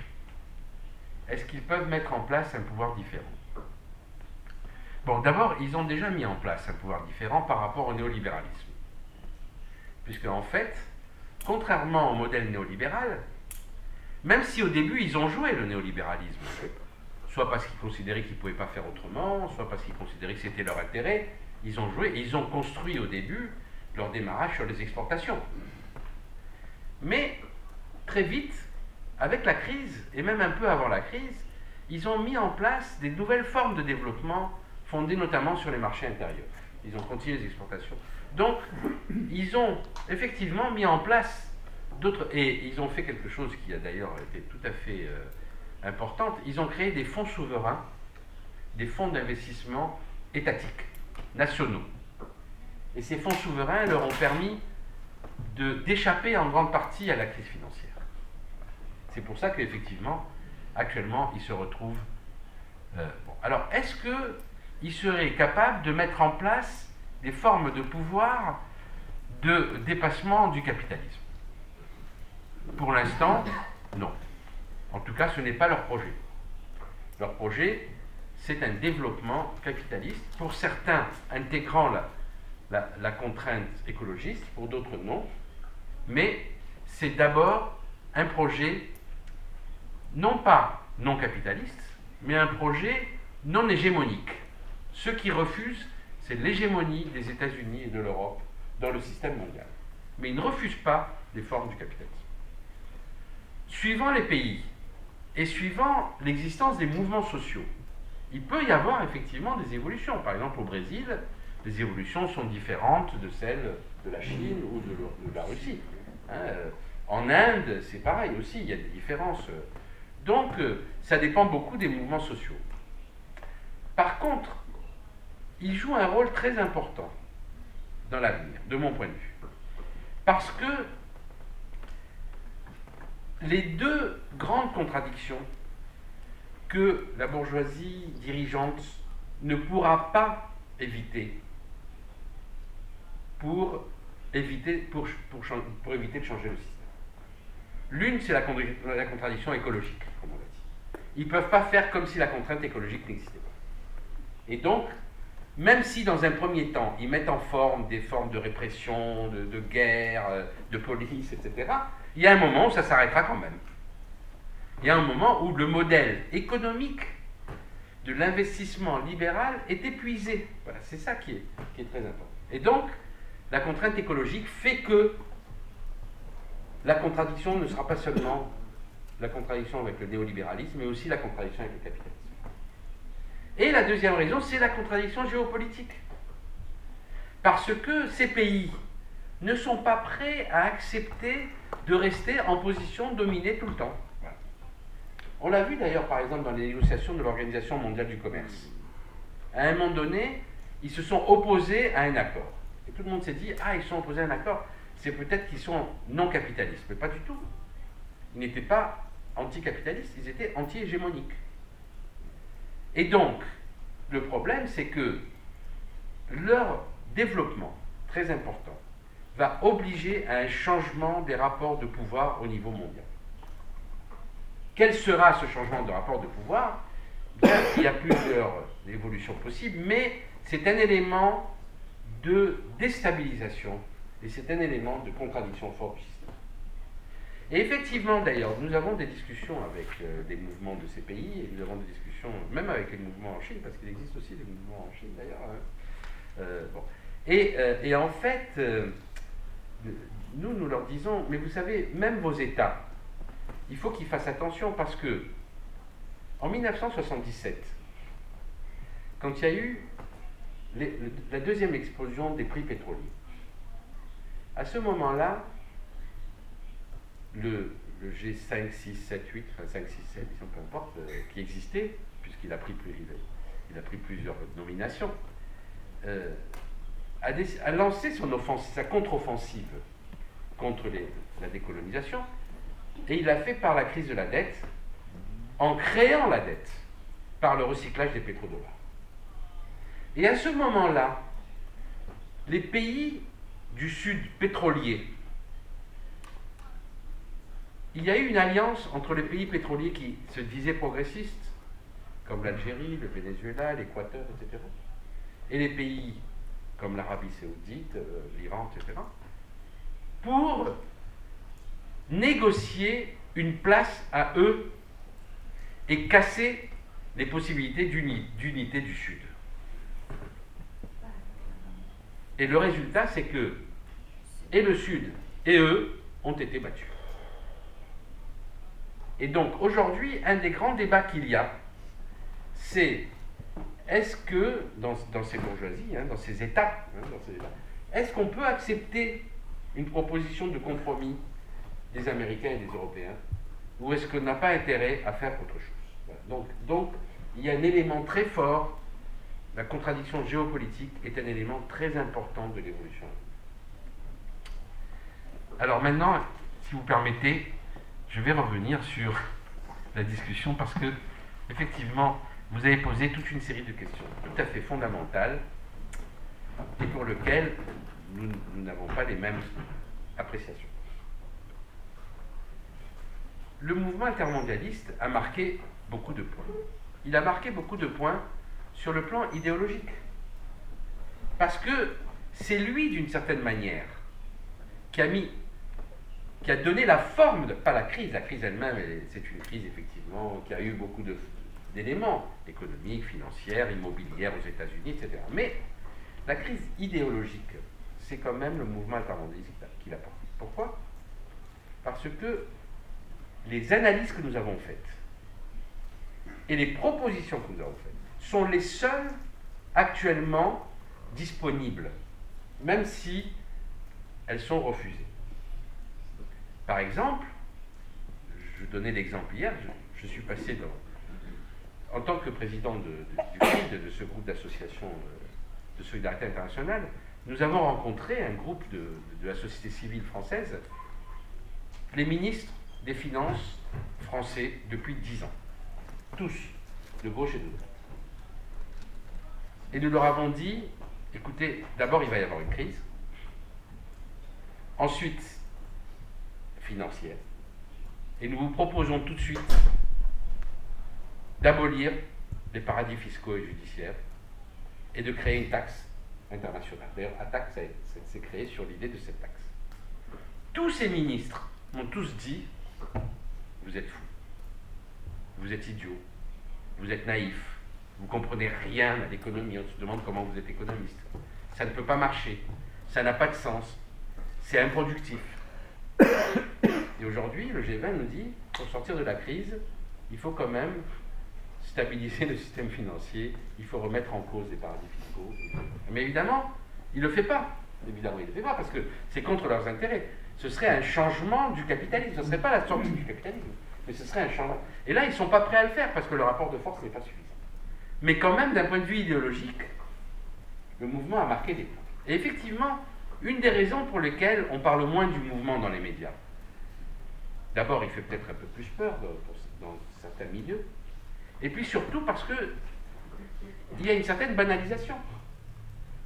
Est-ce qu'ils peuvent mettre en place un pouvoir différent? Bon, d'abord, ils ont déjà mis en place un pouvoir différent par rapport au néolibéralisme. Puisque, en fait, contrairement au modèle néolibéral, même si au début ils ont joué le néolibéralisme, soit parce qu'ils considéraient qu'ils ne pouvaient pas faire autrement, soit parce qu'ils considéraient que c'était leur intérêt, ils ont joué et ils ont construit au début leur démarrage sur les exportations. Mais très vite, avec la crise, et même un peu avant la crise, ils ont mis en place des nouvelles formes de développement fondées notamment sur les marchés intérieurs. Ils ont continué les exportations. Donc, ils ont effectivement mis en place Et ils ont fait quelque chose qui a d'ailleurs été tout à fait euh, importante. Ils ont créé des fonds souverains, des fonds d'investissement étatiques, nationaux. Et ces fonds souverains leur ont permis de- d'échapper en grande partie à la crise financière. C'est pour ça qu'effectivement, actuellement, ils se retrouvent. euh, bon. Alors, est-ce qu'ils seraient capables de mettre en place des formes de pouvoir de dépassement du capitalisme? Pour l'instant, non. En tout cas, ce n'est pas leur projet. Leur projet, c'est un développement capitaliste, pour certains intégrant la, contrainte écologiste, pour d'autres non. Mais c'est d'abord un projet non pas non capitaliste, mais un projet non hégémonique. Ce qui refuse, c'est l'hégémonie des États-Unis et de l'Europe dans le système mondial. Mais ils ne refusent pas les formes du capitalisme. Suivant les pays et suivant l'existence des mouvements sociaux, il peut y avoir effectivement des évolutions. Par exemple, au Brésil, les évolutions sont différentes de celles de la Chine ou de, la Russie. Hein, en Inde, c'est pareil aussi, il y a des différences. Donc, euh, ça dépend beaucoup des mouvements sociaux. Par contre, il joue un rôle très important dans l'avenir, de mon point de vue. Parce que les deux grandes contradictions que la bourgeoisie dirigeante ne pourra pas éviter pour éviter, pour, pour éviter de changer le système. L'une, c'est la, contra- la contradiction écologique, comme on l'a dit. Ils ne peuvent pas faire comme si la contrainte écologique n'existait pas. Et donc, même si dans un premier temps, ils mettent en forme des formes de répression, de, de guerre, euh, de police, etc., il y a un moment où ça s'arrêtera quand même. et à un moment où le modèle économique de l'investissement libéral est épuisé. Voilà, c'est ça qui est, qui est très important. Et donc, la contrainte écologique fait que la contradiction ne sera pas seulement la contradiction avec le néolibéralisme, mais aussi la contradiction avec le capitalisme. Et la deuxième raison, c'est la contradiction géopolitique. Parce que ces pays ne sont pas prêts à accepter de rester en position dominée tout le temps. On l'a vu d'ailleurs par exemple dans les négociations de l'Organisation mondiale du commerce. À un moment donné, ils se sont opposés à un accord. Et tout le monde s'est dit, ah, ils sont opposés à un accord, c'est peut-être qu'ils sont non capitalistes. Mais pas du tout. Ils n'étaient pas anticapitalistes, ils étaient anti-hégémoniques. Et donc, le problème, c'est que leur développement, très important, va obliger à un changement des rapports de pouvoir au niveau mondial. Quel sera ce changement de rapport de pouvoir? Bien, il y a plusieurs évolutions possibles, mais c'est un élément de déstabilisation et c'est un élément de contradiction fort du système. Et effectivement, d'ailleurs, nous avons des discussions avec euh, des mouvements de ces pays, et nous avons des discussions même avec les mouvements en Chine, parce qu'il existe aussi des mouvements en Chine d'ailleurs. Hein. Euh, euh, et, en fait, nous, nous leur disons, mais vous savez, même vos États, il faut qu'ils fassent attention parce que en 1977, quand il y a eu la deuxième explosion des prix pétroliers, à ce moment-là, le, G5, 6, 7, 8, enfin 5, 6, 7, peu importe, euh, qui existait, puisqu'il a, pris, a pris plusieurs nominations, euh, a, lancé son sa contre-offensive contre la décolonisation, et il l'a fait par la crise de la dette, en créant la dette, par le recyclage des pétrodollars. Et à ce moment-là, les pays du sud pétrolier, il y a eu une alliance entre les pays pétroliers qui se disaient progressistes, comme l'Algérie, le Venezuela, l'Équateur, etc., et les pays comme l'Arabie saoudite, euh, l'Iran, etc., pour négocier une place à eux et casser les possibilités d'unité du Sud. Et le résultat, c'est que et le Sud et eux ont été battus. Et donc aujourd'hui, un des grands débats qu'il y a, c'est est-ce que dans, ces bourgeoisies, hein, dans ces États, hein, est-ce qu'on peut accepter une proposition de compromis des Américains et des Européens Ou est-ce qu'on n'a pas intérêt à faire autre chose? Donc, donc, il y a un élément très fort, la contradiction géopolitique est un élément très important de l'évolution. Alors maintenant, si vous permettez, je vais revenir sur la discussion parce que, effectivement, vous avez posé toute une série de questions tout à fait fondamentales et pour lesquelles nous n'avons pas les mêmes appréciations le mouvement intermondialiste a marqué beaucoup de points. Il a marqué beaucoup de points sur le plan idéologique. Parce que c'est lui, d'une certaine manière, qui a mis, qui a donné la forme, de, pas la crise, la crise elle-même, c'est une crise effectivement qui a eu beaucoup d'éléments économiques, financières, immobilières aux États-Unis, etc. Mais la crise idéologique, c'est quand même le mouvement intermondialiste qui l'a porté. Pourquoi? Parce que les analyses que nous avons faites et les propositions que nous avons faites sont les seules actuellement disponibles, même si elles sont refusées. Par exemple, je donnais l'exemple hier, je, suis passé dans, en tant que président de, du CRID, de ce groupe d'associations euh, de solidarité internationale, nous avons rencontré un groupe de, de la société civile française, les ministres des finances français depuis dix ans. Tous, de gauche et de droite. Et nous leur avons dit, écoutez, d'abord il va y avoir une crise, ensuite financière, et nous vous proposons tout de suite d'abolir les paradis fiscaux et judiciaires et de créer une taxe internationale. D'ailleurs, la taxe s'est créée sur l'idée de cette taxe. Tous ces ministres m'ont tous dit vous êtes fous. vous êtes idiot, vous êtes naïf, vous comprenez rien à l'économie, on se demande comment vous êtes économiste. Ça ne peut pas marcher, ça n'a pas de sens, c'est improductif. Et aujourd'hui, le G20 nous dit, pour sortir de la crise, il faut quand même stabiliser le système financier, il faut remettre en cause les paradis fiscaux. Mais évidemment, il ne le fait pas. Évidemment, il ne le fait pas parce que c'est contre leurs intérêts. Ce serait un changement du capitalisme. Ce ne serait pas la sortie du capitalisme, mais ce serait un changement. Et là, ils ne sont pas prêts à le faire parce que le rapport de force n'est pas suffisant. Mais quand même, d'un point de vue idéologique, le mouvement a marqué des points. Et effectivement, une des raisons pour lesquelles on parle moins du mouvement dans les médias, d'abord, il fait peut-être un peu plus peur dans, dans certains milieux, et puis surtout parce que il y a une certaine banalisation.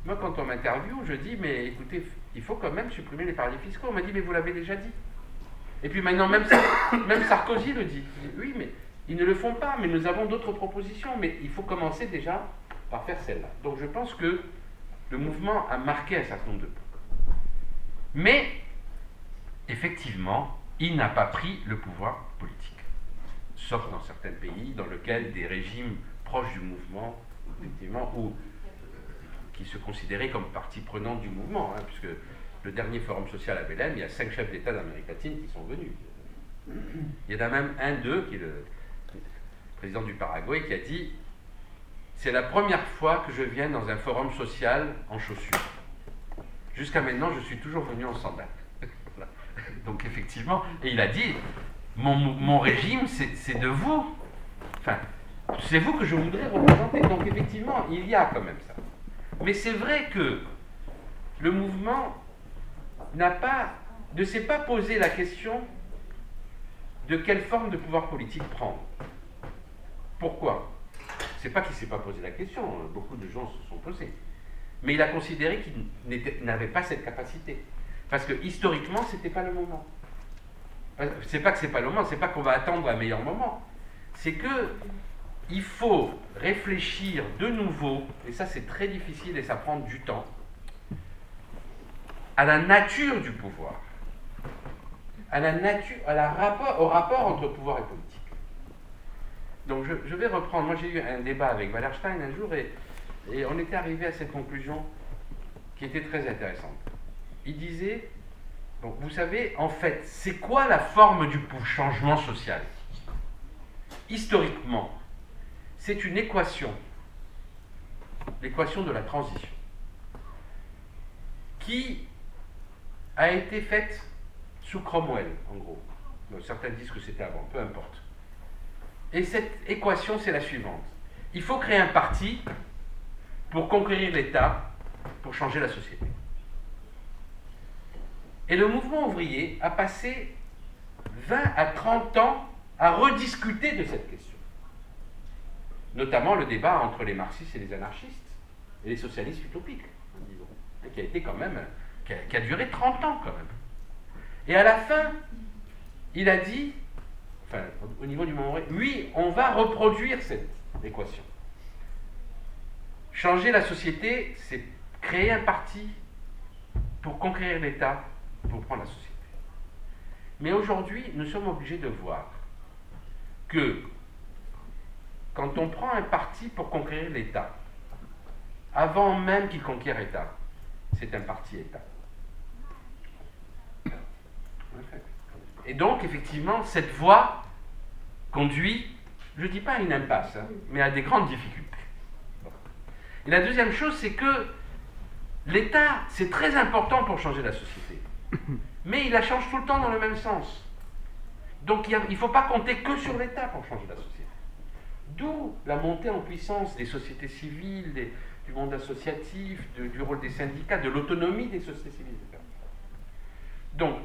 Moi, quand on m'interviewe, je dis, mais écoutez, il faut quand même supprimer les paradis fiscaux. On m'a dit, mais vous l'avez déjà dit. Et puis maintenant, même, Sarkozy le dit. Oui, mais ils ne le font pas, mais nous avons d'autres propositions. Mais il faut commencer déjà par faire celle-là. Donc je pense que le mouvement a marqué un certain nombre de points. Mais, effectivement, il n'a pas pris le pouvoir. Sauf dans certains pays dans lesquels des régimes proches du mouvement, effectivement, ou qui se considéraient comme partie prenante du mouvement, hein, puisque le dernier forum social à Belém, il y a cinq chefs d'État d'Amérique latine qui sont venus. Il y en a même un d'eux, qui est le président du Paraguay, qui a dit C'est la première fois que je viens dans un forum social en chaussures. Jusqu'à maintenant, je suis toujours venu en sandales. Donc, effectivement, et il a dit Mon, régime, c'est de vous. Enfin, c'est vous que je voudrais représenter. Donc, effectivement, il y a quand même ça. Mais c'est vrai que le mouvement n'a pas, ne s'est pas posé la question de quelle forme de pouvoir politique prendre. Pourquoi? C'est pas qu'il ne s'est pas posé la question, hein. beaucoup de gens se sont posés. Mais il a considéré qu'il n'avait pas cette capacité. Parce que historiquement, ce n'était pas le moment. C'est pas que c'est pas le moment, c'est pas qu'on va attendre un meilleur moment. C'est que il faut réfléchir de nouveau, et ça c'est très difficile et ça prend du temps, à la nature du pouvoir, à la nature, au rapport entre pouvoir et politique. Donc je, vais reprendre, moi j'ai eu un débat avec Wallerstein un jour et, et on était arrivé à cette conclusion qui était très intéressante. Il disait, donc vous savez, en fait, c'est quoi la forme du changement social? Historiquement, c'est une équation, l'équation de la transition, qui a été faite sous Cromwell, en gros. certains disent que c'était avant, peu importe. Et cette équation, c'est la suivante. Il faut créer un parti pour conquérir l'État, pour changer la société. Et le mouvement ouvrier a passé 20 à 30 ans à rediscuter de cette question notamment le débat entre les marxistes et les anarchistes, et les socialistes utopiques, disons, qui a été quand même, qui a, duré 30 ans quand même. Et à la fin, il a dit, enfin, au niveau du moment, oui, on va reproduire cette équation. Changer la société, c'est créer un parti pour conquérir l'État, pour prendre la société. Mais aujourd'hui, nous sommes obligés de voir que quand on prend un parti pour conquérir l'État, avant même qu'il conquiert l'État, c'est un parti État. Et donc, effectivement, cette voie conduit, je ne dis pas à une impasse, hein, mais à des grandes difficultés. Et la deuxième chose, c'est que l'État, c'est très important pour changer la société. Mais il la change tout le temps dans le même sens. Donc il ne faut pas compter que sur l'État pour changer la société. D'où la montée en puissance des sociétés civiles, du monde associatif, du rôle des syndicats, de l'autonomie des sociétés civiles. Donc,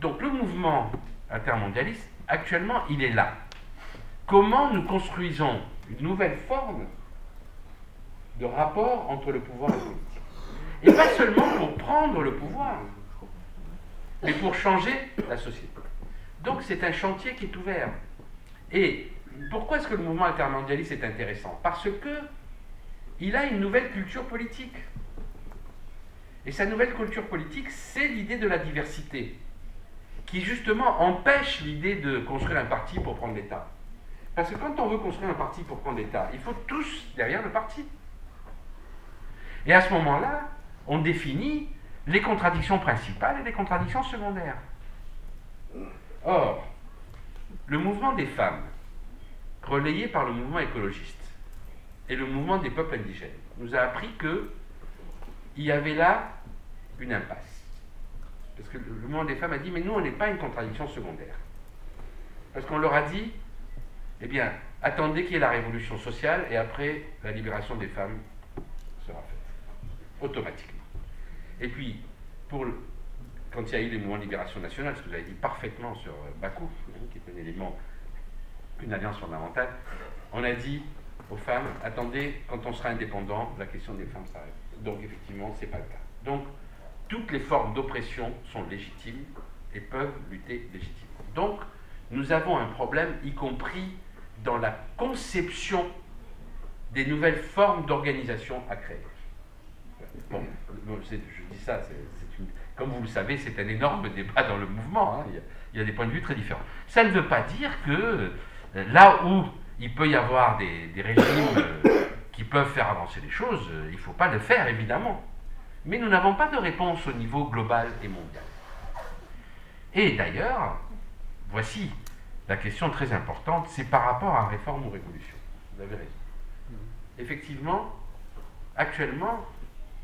donc le mouvement intermondialiste, actuellement, il est là. Comment nous construisons une nouvelle forme de rapport entre le pouvoir et le politique? Et pas seulement pour prendre le pouvoir, mais pour changer la société. Donc c'est un chantier qui est ouvert. Et pourquoi est-ce que le mouvement intermondialiste est intéressant? Parce que il a une nouvelle culture politique. Et sa nouvelle culture politique, c'est l'idée de la diversité, qui justement empêche l'idée de construire un parti pour prendre l'État. Parce que quand on veut construire un parti pour prendre l'État, il faut tous derrière le parti. Et à ce moment-là, on définit les contradictions principales et les contradictions secondaires. Or, le mouvement des femmes, relayé par le mouvement écologiste et le mouvement des peuples indigènes, nous a appris que il y avait là une impasse. Parce que le mouvement des femmes a dit, mais nous, on n'est pas une contradiction secondaire. Parce qu'on leur a dit, eh bien, attendez qu'il y ait la révolution sociale et après, la libération des femmes sera faite. Automatiquement. Et puis, quand il y a eu les mouvements de libération nationale, ce que vous avez dit parfaitement sur euh, Bakou, hein, qui est un élément, une alliance fondamentale, on a dit aux femmes, attendez, quand on sera indépendant, la question des femmes s'arrête. Donc effectivement, ce n'est pas le cas. Donc, toutes les formes d'oppression sont légitimes et peuvent lutter légitimement. Donc, nous avons un problème, y compris dans la conception des nouvelles formes d'organisation à créer. Je dis ça, comme vous le savez, c'est un énorme débat dans le mouvement. Hein. Il, y a, des points de vue très différents. Ça ne veut pas dire que euh, là où il peut y avoir des, régimes euh, qui peuvent faire avancer les choses, euh, il ne faut pas le faire, évidemment. Mais nous n'avons pas de réponse au niveau global et mondial. Et d'ailleurs, voici la question très importante, c'est par rapport à réforme ou révolution. Vous avez raison. Effectivement, actuellement,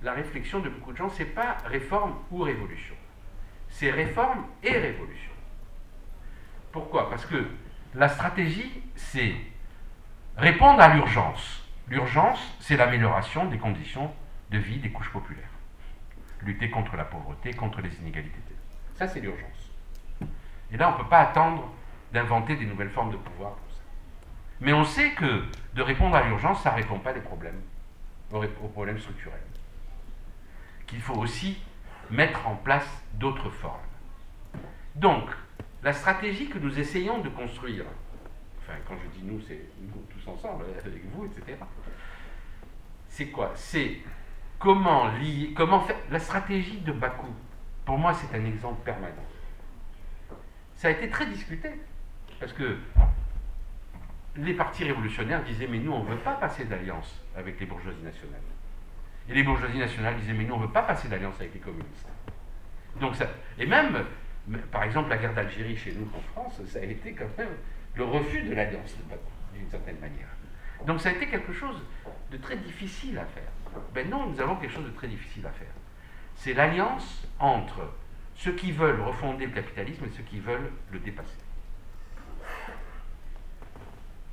la réflexion de beaucoup de gens, c'est pas réforme ou révolution. C'est réforme et révolution. Pourquoi? Parce que la stratégie, c'est répondre à l'urgence. L'urgence, c'est l'amélioration des conditions de vie des couches populaires. Lutter contre la pauvreté, contre les inégalités. Ça, c'est l'urgence. Et là, on ne peut pas attendre d'inventer des nouvelles formes de pouvoir pour ça. Mais on sait que de répondre à l'urgence, ça ne répond pas aux problèmes structurels. Qu'il faut aussi mettre en place d'autres formes. Donc, la stratégie que nous essayons de construire, enfin, quand je dis nous, c'est nous tous ensemble, avec vous, etc., c'est quoi? C'est comment lier, comment faire. La stratégie de Bakou, pour moi, c'est un exemple permanent. Ça a été très discuté. Parce que les partis révolutionnaires disaient Mais nous, on ne veut pas passer d'alliance avec les bourgeoisies nationales. Et les bourgeoisies nationales disaient Mais nous, on ne veut pas passer d'alliance avec les communistes. Donc ça, et même, par exemple, la guerre d'Algérie chez nous en France, ça a été quand même le refus de l'alliance, d'une certaine manière. Donc ça a été quelque chose de très difficile à faire. Ben non, nous avons quelque chose de très difficile à faire. C'est l'alliance entre ceux qui veulent refonder le capitalisme et ceux qui veulent le dépasser.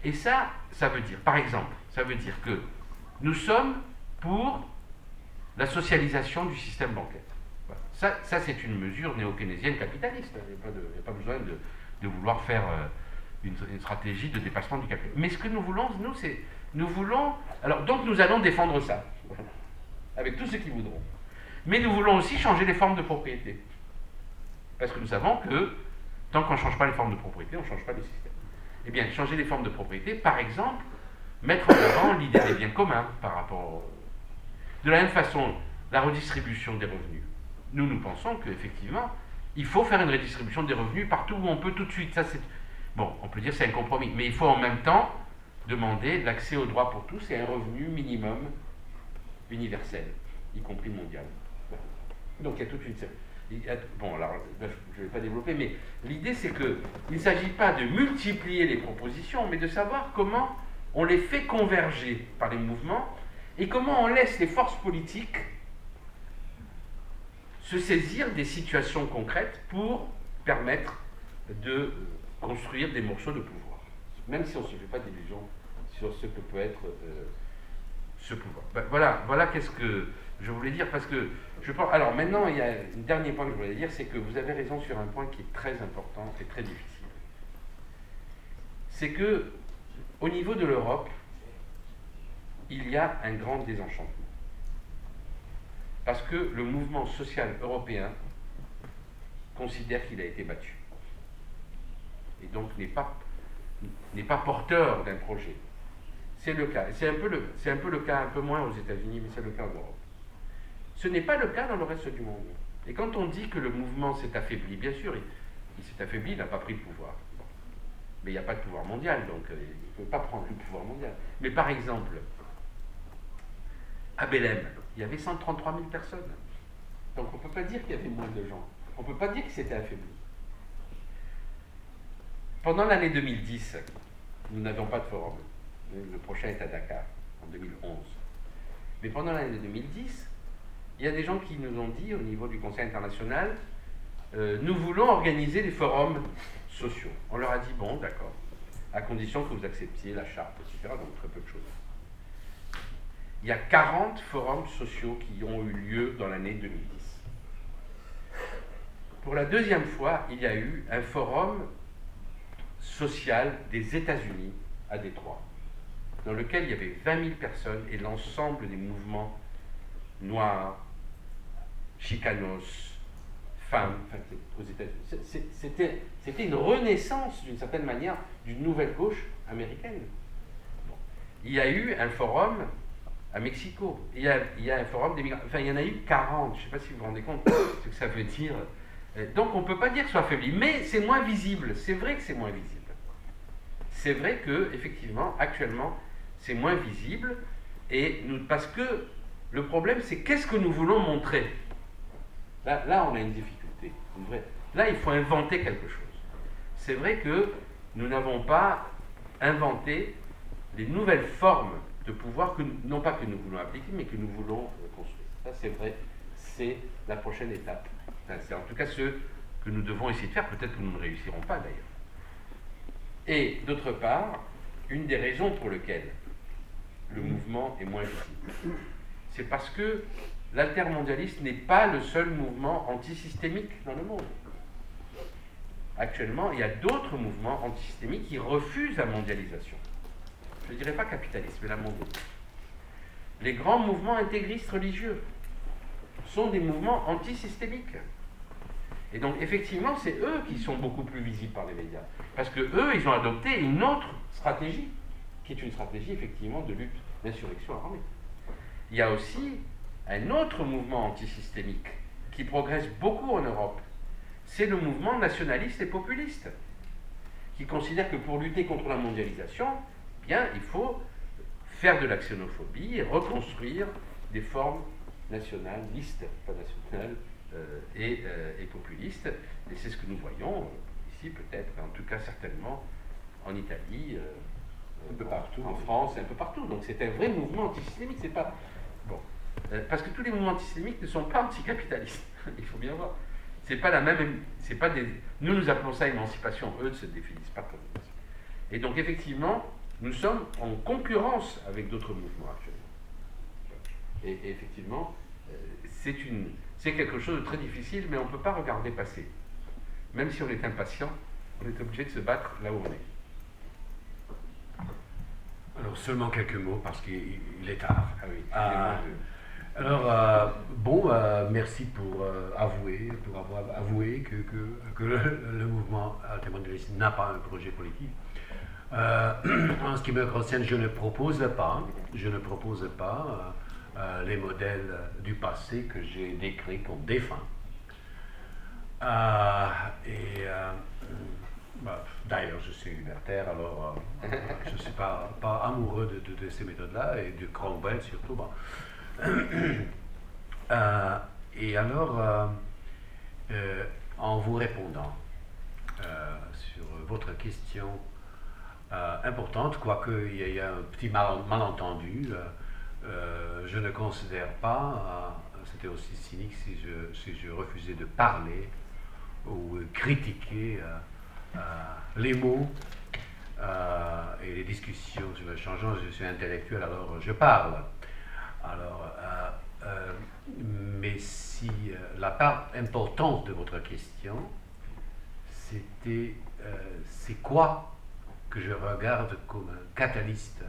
Et ça, ça veut dire, par exemple, ça veut dire que nous sommes pour la socialisation du système bancaire. Ça, ça c'est une mesure néo-keynésienne capitaliste. Il n'y a, pas besoin de, vouloir faire euh, une, stratégie de dépassement du capital. Mais ce que nous voulons, nous, c'est. Nous voulons. Alors, donc, nous allons défendre ça, avec tous ceux qui voudront. Mais nous voulons aussi changer les formes de propriété. Parce que nous savons que tant qu'on ne change pas les formes de propriété, on ne change pas les systèmes eh bien, changer les formes de propriété, par exemple, mettre en avant l'idée des biens communs par rapport. De la même façon, la redistribution des revenus. Nous, nous pensons qu'effectivement, il faut faire une redistribution des revenus partout où on peut tout de suite. Ça, c'est bon, on peut dire c'est un compromis, mais il faut en même temps demander l'accès aux droits pour tous et un revenu minimum universel, y compris mondial. Donc il y a toute une série. Bon, alors, je ne vais pas développer, mais l'idée c'est qu'il ne s'agit pas de multiplier les propositions, mais de savoir comment on les fait converger par les mouvements et comment on laisse les forces politiques se saisir des situations concrètes pour permettre de construire des morceaux de pouvoir, même si on ne se fait pas d'illusions sur ce que peut être euh, ce pouvoir. Ben, voilà, voilà qu'est-ce que je voulais dire, parce que je pense. Alors maintenant, il y a un dernier point que je voulais dire, c'est que vous avez raison sur un point qui est très important et très difficile. C'est que, au niveau de l'Europe, il y a un grand désenchantement. Parce que le mouvement social européen considère qu'il a été battu. Et donc n'est pas, n'est pas porteur d'un projet. C'est le cas. C'est un, peu le, c'est un peu le cas, un peu moins aux États-Unis, mais c'est le cas en Europe. Ce n'est pas le cas dans le reste du monde. Et quand on dit que le mouvement s'est affaibli, bien sûr, il, s'est affaibli, il n'a pas pris le pouvoir. Mais il n'y a pas de pouvoir mondial, donc euh, il ne peut pas prendre le pouvoir mondial. Mais par exemple, à Belém, il y avait 133 000 personnes. Donc on ne peut pas dire qu'il y avait moins de gens. On ne peut pas dire que c'était affaibli. Pendant l'année 2010, nous n'avions pas de forum. Le prochain est à Dakar, en 2011. Mais pendant l'année 2010, il y a des gens qui nous ont dit au niveau du Conseil international, euh, nous voulons organiser des forums sociaux. On leur a dit, bon, d'accord, à condition que vous acceptiez la charte, etc. Donc très peu de choses. Il y a 40 forums sociaux qui ont eu lieu dans l'année 2010. Pour la deuxième fois, il y a eu un forum social des États-Unis à Détroit, dans lequel il y avait 20 000 personnes et l'ensemble des mouvements noirs, chicanos, femmes, aux États-Unis. C'était une renaissance, d'une certaine manière, d'une nouvelle gauche américaine. Il y a eu un forum à Mexico, il y a, un forum des migrants, enfin il y en a eu 40, je ne sais pas si vous vous rendez compte ce que ça veut dire. Donc on ne peut pas dire que soit affaibli, mais c'est moins visible, c'est vrai que c'est moins visible. C'est vrai que, effectivement, actuellement, c'est moins visible, et nous, parce que le problème, c'est qu'est-ce que nous voulons montrer? Là, là, on a une difficulté. Une vraie. Là, il faut inventer quelque chose. C'est vrai que nous n'avons pas inventé les nouvelles formes de pouvoir, que, non pas que nous voulons appliquer, mais que nous voulons construire. Ça, c'est vrai, c'est la prochaine étape. C'est en tout cas ce que nous devons essayer de faire. Peut-être que nous ne réussirons pas d'ailleurs. Et d'autre part, une des raisons pour lesquelles le mouvement est moins visible, c'est parce que l'altermondialisme n'est pas le seul mouvement antisystémique dans le monde. Actuellement, il y a d'autres mouvements antisystémiques qui refusent la mondialisation. Je ne dirais pas capitalisme, mais la mondialisation. Les grands mouvements intégristes religieux sont des mouvements antisystémiques. Et donc, effectivement, c'est eux qui sont beaucoup plus visibles par les médias. Parce que eux, ils ont adopté une autre stratégie, qui est une stratégie, effectivement, de lutte d'insurrection armée. Il y a aussi un autre mouvement antisystémique qui progresse beaucoup en Europe. C'est le mouvement nationaliste et populiste, qui considère que pour lutter contre la mondialisation, bien, il faut faire de la xénophobie et reconstruire des formes nationalistes, pas nationales, euh, et, euh, et, populistes. Et c'est ce que nous voyons euh, ici, peut-être, en tout cas certainement en Italie, un peu partout, en France, un peu partout. Donc c'est un vrai mouvement antisystémique. C'est pas bon. parce que tous les mouvements antisémites ne sont pas anticapitalistes. Il faut bien voir. C'est pas la même. C'est pas des. Nous nous appelons ça émancipation. Eux ne se définissent pas comme émancipation. Et donc effectivement, nous sommes en concurrence avec d'autres mouvements actuellement. Et, et effectivement, c'est une. C'est quelque chose de très difficile, mais on ne peut pas regarder passer. Même si on est impatient, on est obligé de se battre là où on est. Alors seulement quelques mots parce qu'il est tard. Ah oui. Ah, alors euh, bon, euh, merci pour euh, avouer, pour avoir avoué que, que, que le, le, mouvement altermondialiste n'a pas un projet politique. en ce qui me concerne, je ne propose pas, je ne propose pas les modèles du passé que j'ai décrits comme défunts. et bah, D'ailleurs, je suis libertaire, alors euh, je ne suis pas, amoureux de, ces méthodes-là, et de Cromwell surtout. Euh, et alors, euh, euh, en vous répondant sur votre question importante, quoique il y ait un petit mal, malentendu, je ne considère pas, c'était aussi cynique si je, refusais de parler ou critiquer euh, les mots euh, et les discussions sur le changement. Je suis intellectuel, alors je parle. Alors, euh, mais si la part importante de votre question, c'était c'est quoi que je regarde comme un catalyste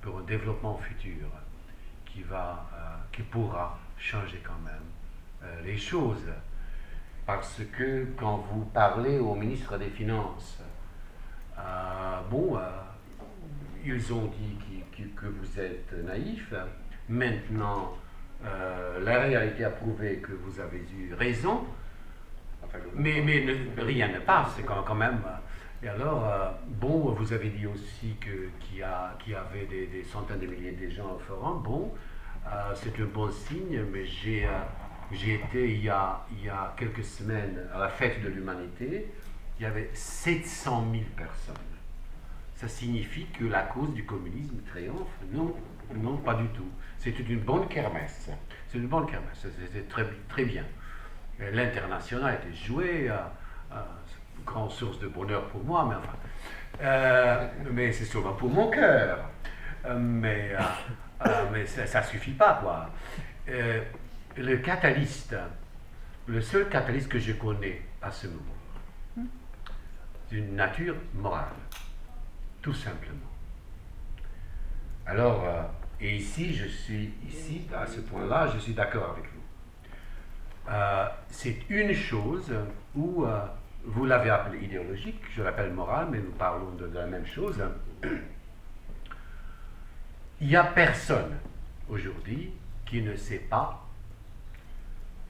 pour un développement futur qui, va, qui pourra changer quand même les choses. Parce que quand vous parlez au ministre des Finances, euh, bon, euh, ils ont dit qu que vous êtes naïf. Maintenant, euh, la réalité a prouvé que vous avez eu raison. mais, mais rien ne passe. Quand, quand, même Et alors, euh, bon, vous avez dit aussi qu'il y, y, avait des, centaines de milliers de gens au forum. Bon, euh, c'est un bon signe, mais j'ai j'ai été il y, a, il y a quelques semaines à la fête de l'humanité. Il y avait 700 000 personnes. Ça signifie que la cause du communisme triomphe Non, non, pas du tout. C'est une bonne kermesse. C'est une bonne kermesse. C'était très, très bien. L'international été joué. Euh, euh, grande source de bonheur pour moi, mais enfin. Euh, mais c'est souvent pour mon cœur. Euh, mais mais ça ne suffit pas, quoi. le catalyste, le seul catalyste que je connais à ce moment, d'une nature morale, tout simplement. Alors, et ici, je suis, ici, à ce point-là, je suis d'accord avec vous. c'est une chose où vous l'avez appelé idéologique, je l'appelle morale, mais nous parlons de, la même chose. Il n'y a personne aujourd'hui qui ne sait pas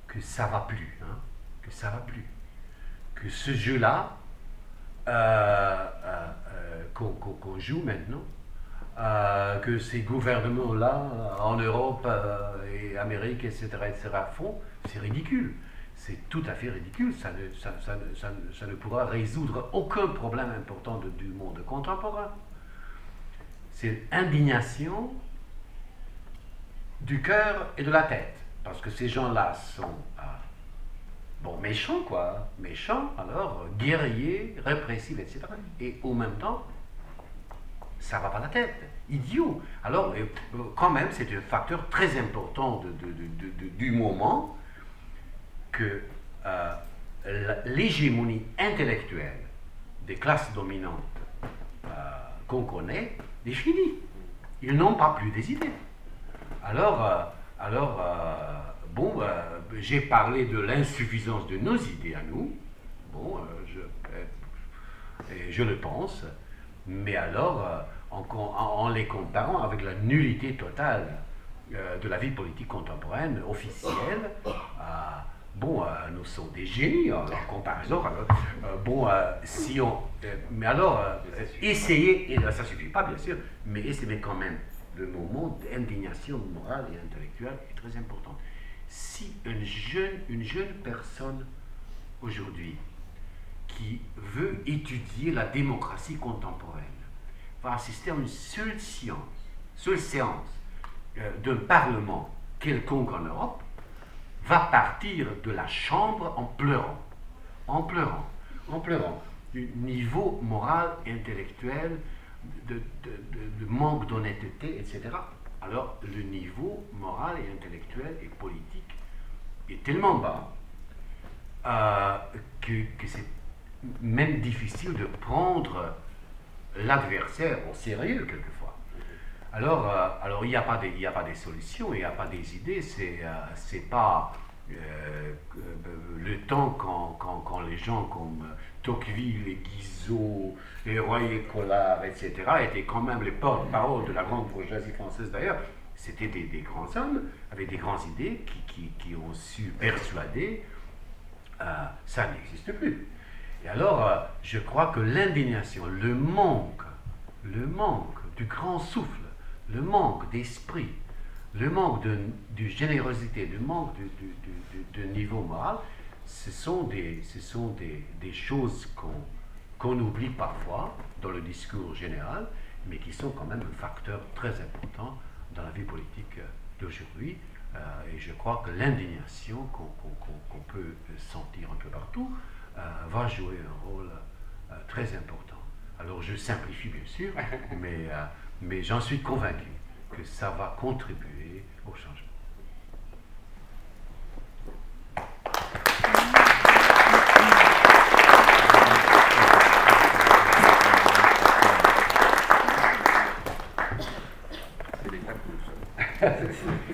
que ça va plus, hein, que ça va plus, que ce jeu-là euh, euh, euh, qu'on joue maintenant, que ces gouvernements-là en Europe et Amérique, etc., etc., font, c'est ridicule c'est tout à fait ridicule. Ça ne, ça, ça, ça ne, pourra résoudre aucun problème important du monde contemporain. C'est indignation du cœur et de la tête. Parce que ces gens-là sont ah, bon, méchants, quoi. Méchants, alors guerriers, répressifs, etc. Et au même temps, ça va pas la tête. Idiot. Alors, euh, quand même, c'est un facteur très important de, de, du moment que euh, l'hégémonie intellectuelle des classes dominantes euh, qu'on connaît est finie. Ils n'ont pas plus des idées. Alors, euh, alors bon, j'ai parlé de l'insuffisance de nos idées à nous. Bon, je, le pense. Mais alors, en, les comparant avec la nullité totale de la vie politique contemporaine officielle, Bon, euh, nous sommes des génies en comparaison. Euh, bon, euh, si on. mais alors, essayez, et ça ne suffit pas bien sûr, mais essayez quand même. Le moment d'indignation morale et intellectuelle est très important. Si une jeune, une jeune personne aujourd'hui qui veut étudier la démocratie contemporaine va assister à une seule séance, seule séance d'un parlement quelconque en Europe, va partir de la chambre en pleurant, en pleurant, en pleurant, du niveau moral et intellectuel, de, manque d'honnêteté, etc. Alors le niveau moral et intellectuel et politique est tellement bas euh, que, c'est même difficile de prendre l'adversaire au sérieux quelquefois. Alors, euh, alors il n'y a, pas des, solutions, il n'y a pas des idées, c'est euh, pas euh, le temps quand, quand, quand, les gens comme Tocqueville et Guizot et Royer Collard, etc., étaient quand même les porte-parole de la grande bourgeoisie française d'ailleurs, c'était des, grands hommes avec des grandes idées qui, qui ont su persuader, ça n'existe plus. Et alors, je crois que l'indignation, le manque, le manque du grand souffle, le manque d'esprit, le manque de, générosité, le manque de, niveau moral, ce sont des, ce sont des, des choses qu'on oublie parfois dans le discours général, mais qui sont quand même un facteur très important dans la vie politique d'aujourd'hui. Euh, et je crois que l'indignation qu'on peut sentir un peu partout euh, va jouer un rôle euh, très important. Alors je simplifie bien sûr, mais mais j'en suis convaincu que ça va contribuer au changement. C'est